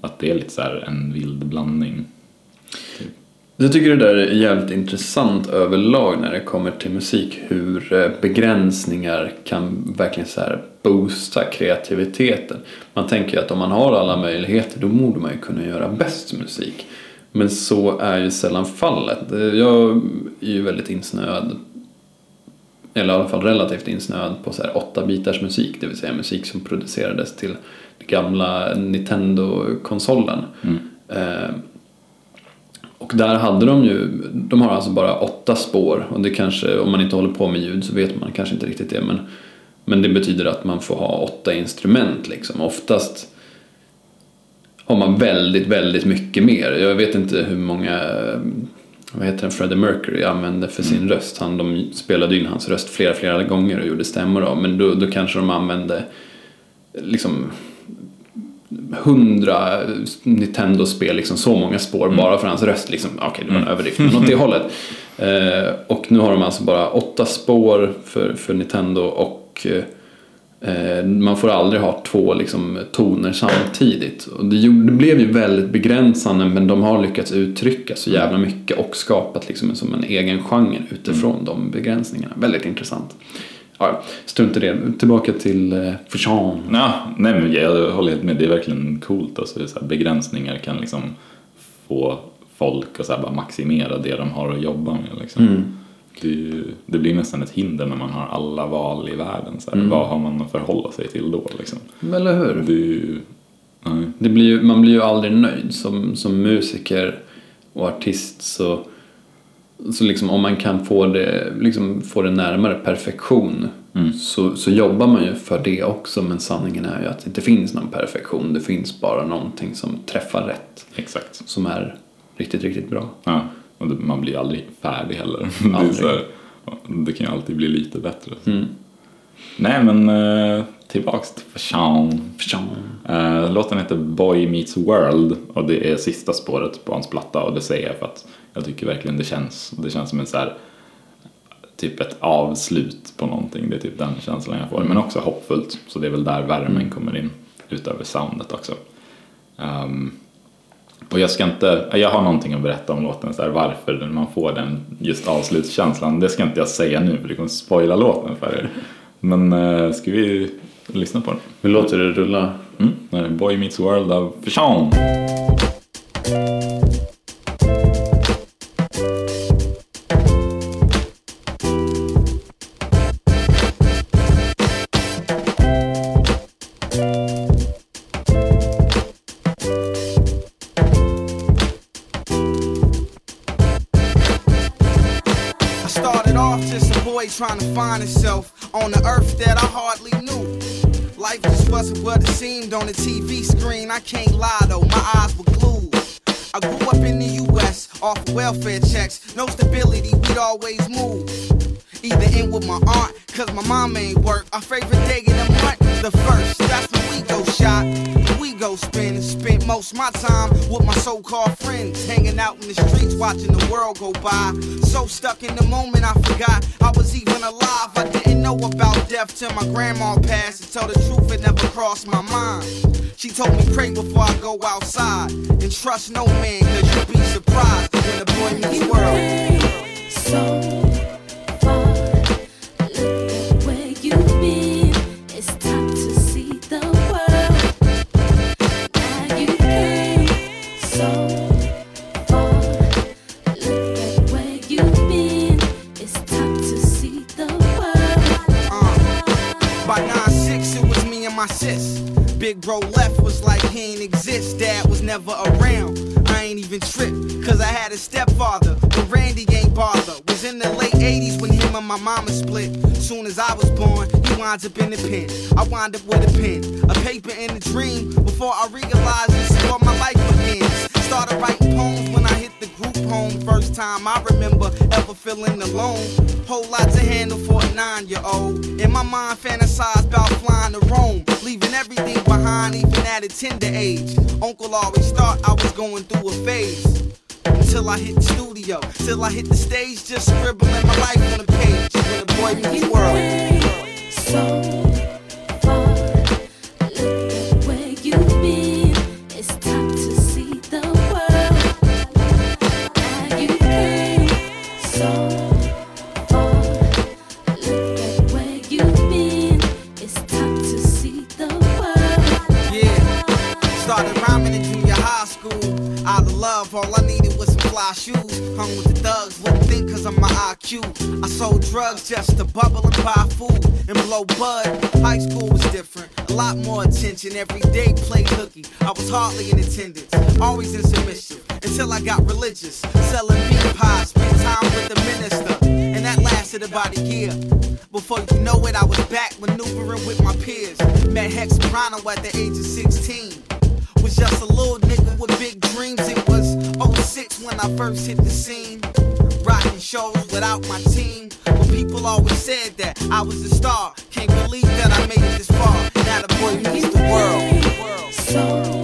Att det är lite så här en vild blandning. Jag tycker det där är jävligt intressant överlag när det kommer till musik. Hur eh, begränsningar kan verkligen så här boosta kreativiteten. Man tänker ju att om man har alla möjligheter då borde man ju kunna göra bäst musik. Men så är ju sällan fallet. Jag är ju väldigt insnöad eller i alla fall relativt insnöad på så här 8 bitars musik, det vill säga musik som producerades till den gamla Nintendo-konsolen. Eh, och där hade de ju, de har alltså bara åtta spår och det kanske, om man inte håller på med ljud så vet man kanske inte riktigt det men, men det betyder att man får ha åtta instrument liksom. Oftast har man väldigt, väldigt mycket mer. Jag vet inte hur många, vad heter den, Freddie Mercury använde för sin röst. Han, de spelade in hans röst flera, flera gånger och gjorde stämmor av. Men då, då kanske de använde liksom hundra Nintendo-spel, liksom så många spår bara för hans röst. Liksom. Okej, det var en överdrift, men åt det hållet. Eh, och nu har de alltså bara åtta spår för, för Nintendo och eh, man får aldrig ha två liksom, toner samtidigt. Och det, det blev ju väldigt begränsande men de har lyckats uttrycka så jävla mycket och skapat liksom, som en egen genre utifrån de begränsningarna. Väldigt intressant. Ja, strunt i det. Tillbaka till eh, Fusion. Ja, nej men jag håller helt med. Det är verkligen coolt. Alltså, så begränsningar kan liksom få folk att så bara maximera det de har att jobba med. Liksom. Det, är ju- det blir nästan ett hinder när man har alla val i världen. Så här, Vad har man att förhålla sig till då? Liksom? Eller hur? Det nej. Det blir ju, man blir ju aldrig nöjd som, som musiker och artist så, så liksom om man kan få det, liksom få det närmare perfektion så, så jobbar man ju för det också men sanningen är ju att det inte finns någon perfektion. Det finns bara någonting som träffar rätt. Exakt. Som är riktigt, riktigt bra. Ja. Och det, man blir aldrig färdig heller. Det, Aldrig. så här, det kan ju alltid bli lite bättre. Nej men eh, tillbaks till Fashawn. Fusion. Eh, låten heter Boy Meets World och det är sista spåret på hans platta och det säger jag för att jag tycker verkligen det känns, det känns som en så här typ ett avslut på någonting. Det är typ den känslan jag får. Men också hoppfullt. Så det är väl där värmen kommer in. Utöver soundet också. Ehm, och jag ska inte, jag har någonting att berätta om låten, så här, varför man får den just avslutskänslan. Det ska inte jag säga nu för det kommer spoila låten för er. Men uh, ska vi lyssna på den? Vi låter det rulla. Mm. Boy Meets World av Fashawn. Welfare checks. No stability, we'd always move. Either in with my aunt, cause my mom ain't work. Our favorite day in the month, most my time with my so-called friends, hanging out in the streets, watching the world go by. So stuck in the moment, I forgot I was even alive. I didn't know about death till my grandma passed. To tell the truth, it never crossed my mind. She told me pray before I go outside and trust no man, cause you'll be surprised when the boy meets world. So never around. I ain't even tripped, cause I had a stepfather. But Randy ain't bother. Was in the late 80s when him and my mama split. Soon as I was born, he winds up in the pen. I wind up with a pen, a paper and a dream. Before I realized this is where my life begins. Started writing poems when I home. First time I remember ever feeling alone. Whole lot to handle for a nine year old. In my mind, fantasize about flying to Rome. Leaving everything behind, even at a tender age. Uncle always thought I was going through a phase. Until I hit the studio, till I hit the stage, just scribbling my life on the page. When the boy meets world. So I sold drugs just to bubble and buy food and blow bud. High school was different, a lot more attention. Every day played hooky. I was hardly in attendance, always in submission. Until I got religious, selling meat pies, spent time with the minister. And that lasted about a year. Before you know it, I was back maneuvering with my peers. Met Hex Soprano at the age of 16 was just a little nigga with big dreams. It was 06 when I first hit the scene. Rocking shows without my team. But people always said that I was a star. Can't believe that I made it this far. Now the boy meets the world. So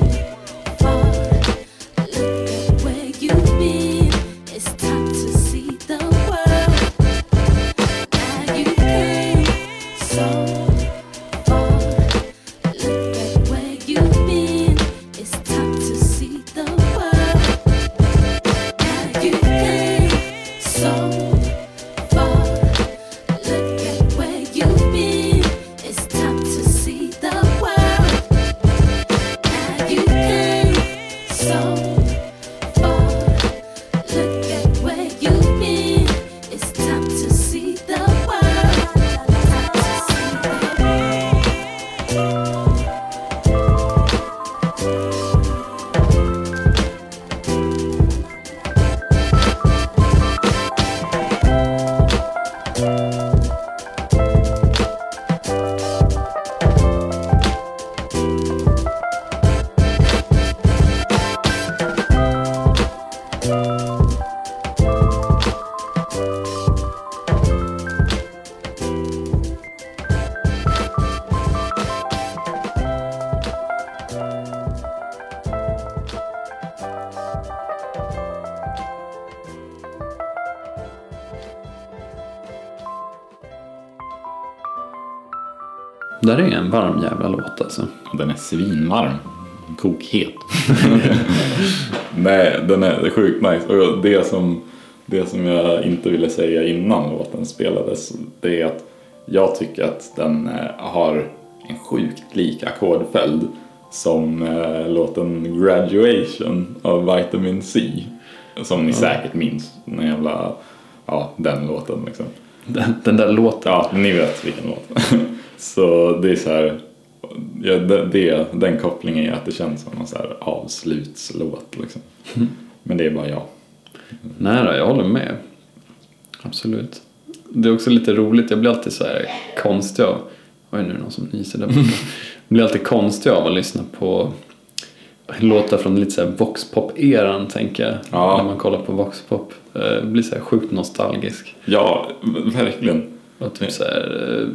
Där är en varm jävla låt alltså. Den är svinvarm. Kokhet. Nej, den är sjukt nice. Och det som, det som jag inte ville säga innan låten spelades, det är att jag tycker att den eh, har en sjukt lik ackordföljd som eh, låten Graduation av Vitamin C. Som ni säkert minns, den jävla, ja den låten liksom. Den, den där låten. Ja, ni vet vilken låt. så det är så här, ja, det, det, den kopplingen är att det känns som en så här avslutslåt liksom. Men det är bara jag. Då, jag håller med. Absolut. det är också lite roligt. Jag blir alltid så här konstig av... Oj, nu är det någon som nyser där borta. Jag blir alltid konstig av att lyssna på låtar från lite så här voxpop-eran, tänker jag. Ja. När man kollar på voxpop. Eh, Jag blir så här sjukt nostalgisk. Ja, verkligen. Och typ så här, eh,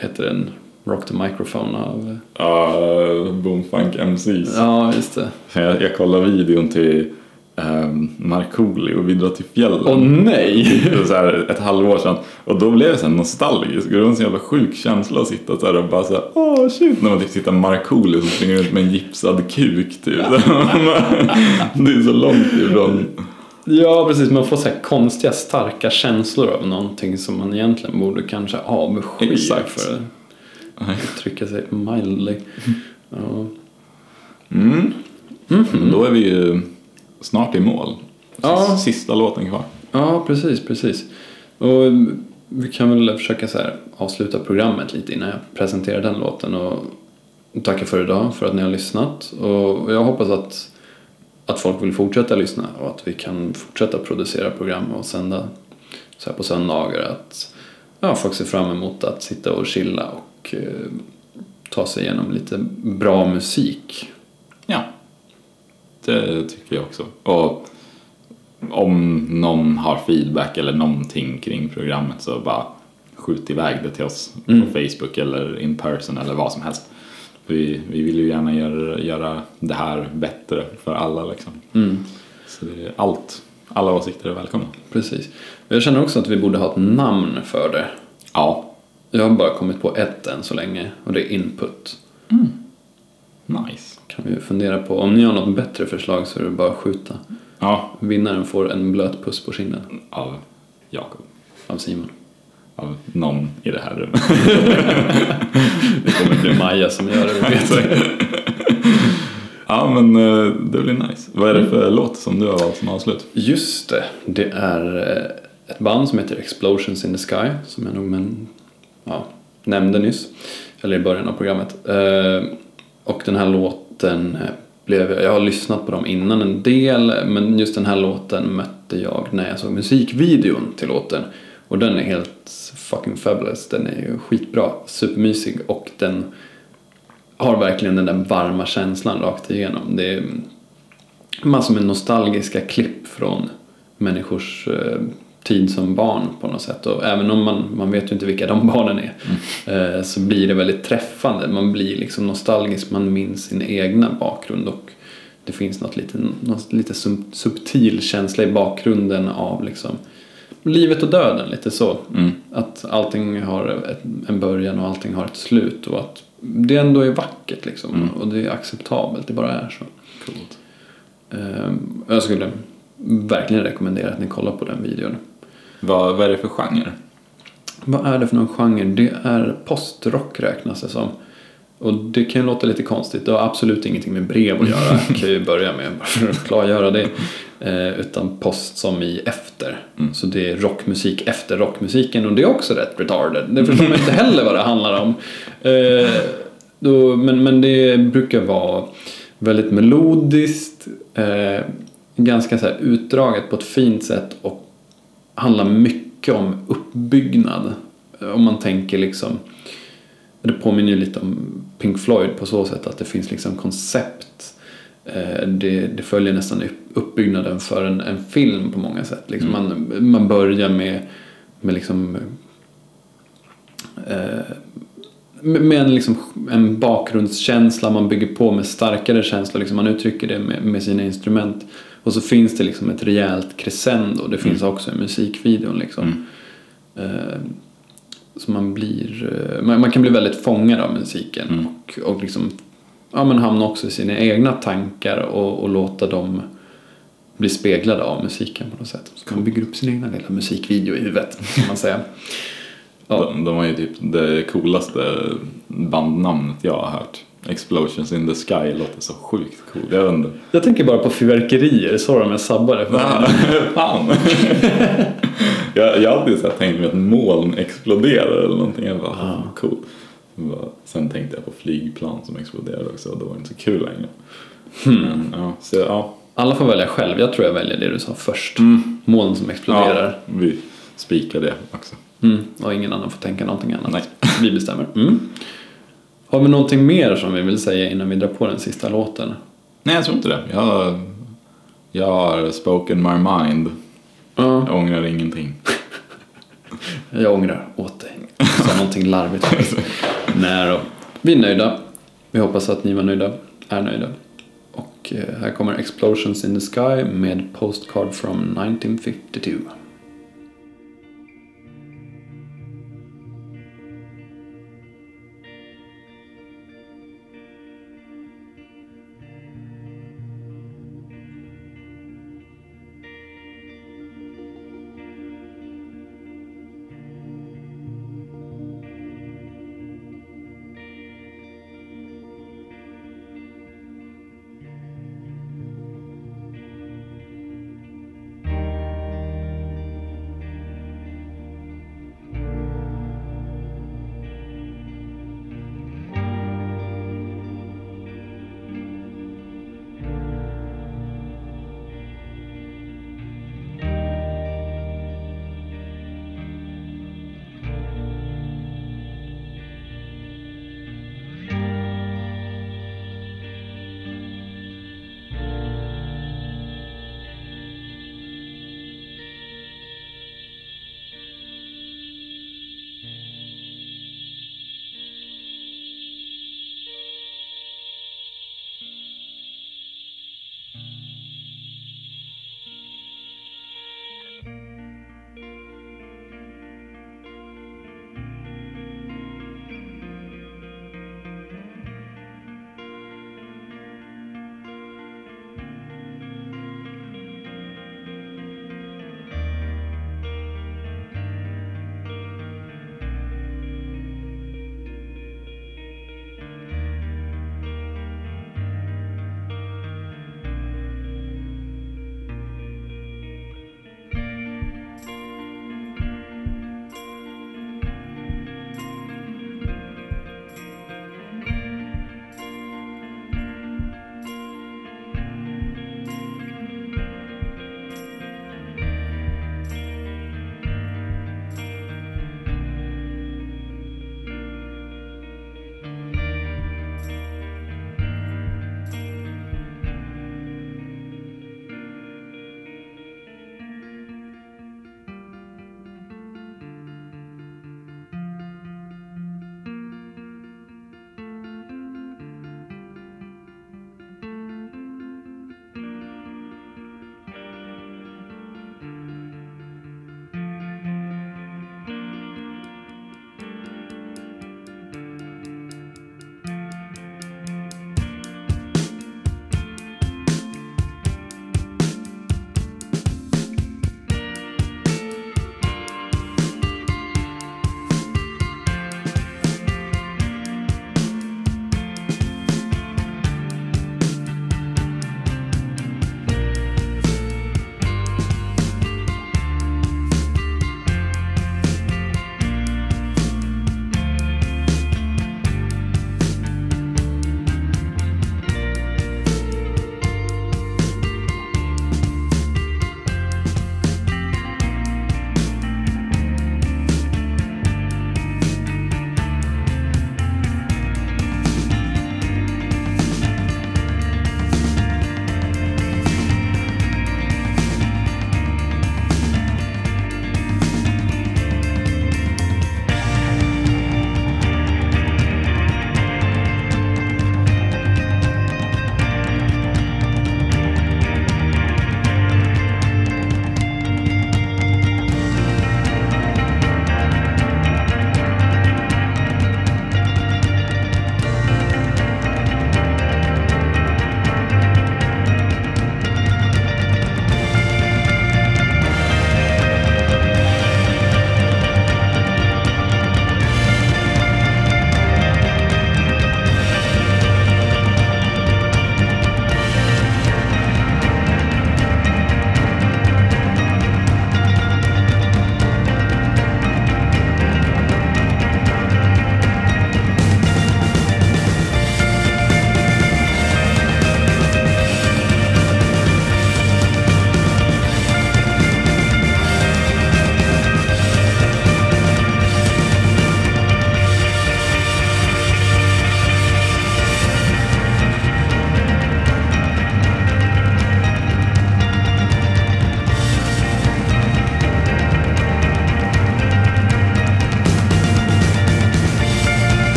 heter den? Rock the microphone av... Ja, Boomfunk MCs. Ja, just det. Jag, jag kollade videon till um, Markoolio, Vi drar till fjällen. Åh nej! För så här ett halvår sedan. Och då blev jag så här nostalgisk. Det var en så jävla sjuk känsla att sitta så här och bara så här, åh shit. När man typ sitter Markoolio som springer runt med en gipsad kuk typ. det är så långt ifrån. Ja, precis. Man får så konstiga, starka känslor av någonting som man egentligen borde kanske avsky Exakt. för att uttrycka sig mildly. Ja. Mm. Men då är vi ju snart i mål. Ja. Sista låten kvar. ja, precis, precis. Och vi kan väl försöka så här avsluta programmet lite innan jag presenterar den låten och tacka för idag, för att ni har lyssnat. Och jag hoppas att, att folk vill fortsätta lyssna och att vi kan fortsätta producera program och sända så här på söndagar. Att ja, folk ser fram emot att sitta och chilla och eh, ta sig igenom lite bra musik. Ja, det tycker jag också. Och om någon har feedback eller någonting kring programmet så bara skjut iväg det till oss Mm. på Facebook eller in person eller vad som helst. Vi, vi vill ju gärna göra, göra det här bättre för alla liksom. Mm. Så allt, alla åsikter är välkomna. Precis. Jag känner också att vi borde ha ett namn för det. Ja, Jag har bara kommit på ett än så länge och det är input. nice. Kan vi fundera på. Om ni har något bättre förslag så är det bara att skjuta. Ja, Vinnaren får en blöt puss på kinden av Jakob. av Simon. Av någon i det här rummet. Det kommer bli Maja som gör det, vet. ja men eh, det blir nice. Vad är det för låt som du har valt som avslut? Just det, det är eh, ett band som heter Explosions in the Sky som jag nog men, ja, nämnde nyss, eller i början av programmet. Eh, Och den här låten blev, jag har lyssnat på dem innan en del men just den här låten mötte jag när jag såg musikvideon till låten. Och den är helt fucking fabulous, den är ju skitbra, supermysig och den har verkligen den där varma känslan rakt igenom. Det är massor med nostalgiska klipp från människors eh, tid som barn på något sätt. Och även om man, man vet ju inte vilka de barnen är eh, så blir det väldigt träffande. Man blir liksom nostalgisk, man minns sin egna bakgrund och det finns något lite, något lite sub, subtil känsla i bakgrunden av liksom livet och döden, lite så. Mm. Att allting har ett, en början och allting har ett slut och att det ändå är vackert liksom. Mm. Och det är acceptabelt, det bara är så. Coolt. Ehm, Jag skulle verkligen rekommendera att ni kollar på den videon. Vad, vad är det för genre? Vad är det för någon genre? Det är postrock räknas det som. Och det kan ju låta lite konstigt. Det har absolut ingenting med brev att göra. kan ju börja med bara för att klargöra det. Eh, utan post som i efter. Så det är rockmusik efter rockmusiken och det är också rätt retarded. Det förstår man inte heller vad det handlar om. Eh, då, men, men det brukar vara väldigt melodiskt. Eh, ganska så här utdraget på ett fint sätt och handlar mycket om uppbyggnad. Om man tänker liksom det påminner ju lite om Pink Floyd på så sätt att det finns liksom koncept. Eh, Det, det följer nästan upp- uppbyggnaden för en, en film på många sätt. Liksom man, man börjar med, med liksom eh, med en, liksom, en bakgrundskänsla, man bygger på med starkare känslor, liksom, man uttrycker det med, med sina instrument. Och så finns det liksom ett rejält crescendo, det finns också i musikvideon. Liksom. Eh, så man blir, eh, man, man kan bli väldigt fångad av musiken och, och liksom, ja, men hamna också i sina egna tankar och, och låta dem bli speglade av musiken på något sätt. Så man bygger upp sin egna lilla musikvideo i huvudet kan man säga. Ja. De, de har ju typ det coolaste bandnamnet jag har hört. Explosions in the Sky låter så sjukt coolt. Jag vet inte. Jag tänker bara på fyrverkerier, sorry om jag sabbar det. Fan. jag, jag har alltid så här tänkt mig att moln exploderar eller någonting. Jag bara, ah. cool. Sen tänkte jag på flygplan som exploderade också och då var det inte så kul längre. Men, ja, så, ja. Alla får välja själv, jag tror jag väljer det du sa först. Moln som exploderar. ja, vi spikar det också. Mm. Och ingen annan får tänka någonting annat. Nej. Vi bestämmer. Mm. Har vi någonting mer som vi vill säga innan vi drar på den sista låten? Nej, jag tror inte det. Jag, jag har spoken my mind. Ja. Jag ångrar ingenting. Jag ångrar åt dig. Jag sa någonting larvigt. Nej då. Vi är nöjda. Vi hoppas att ni var nöjda. Är nöjda. Och eh, här kommer Explosions in the Sky med Postcard from 1952.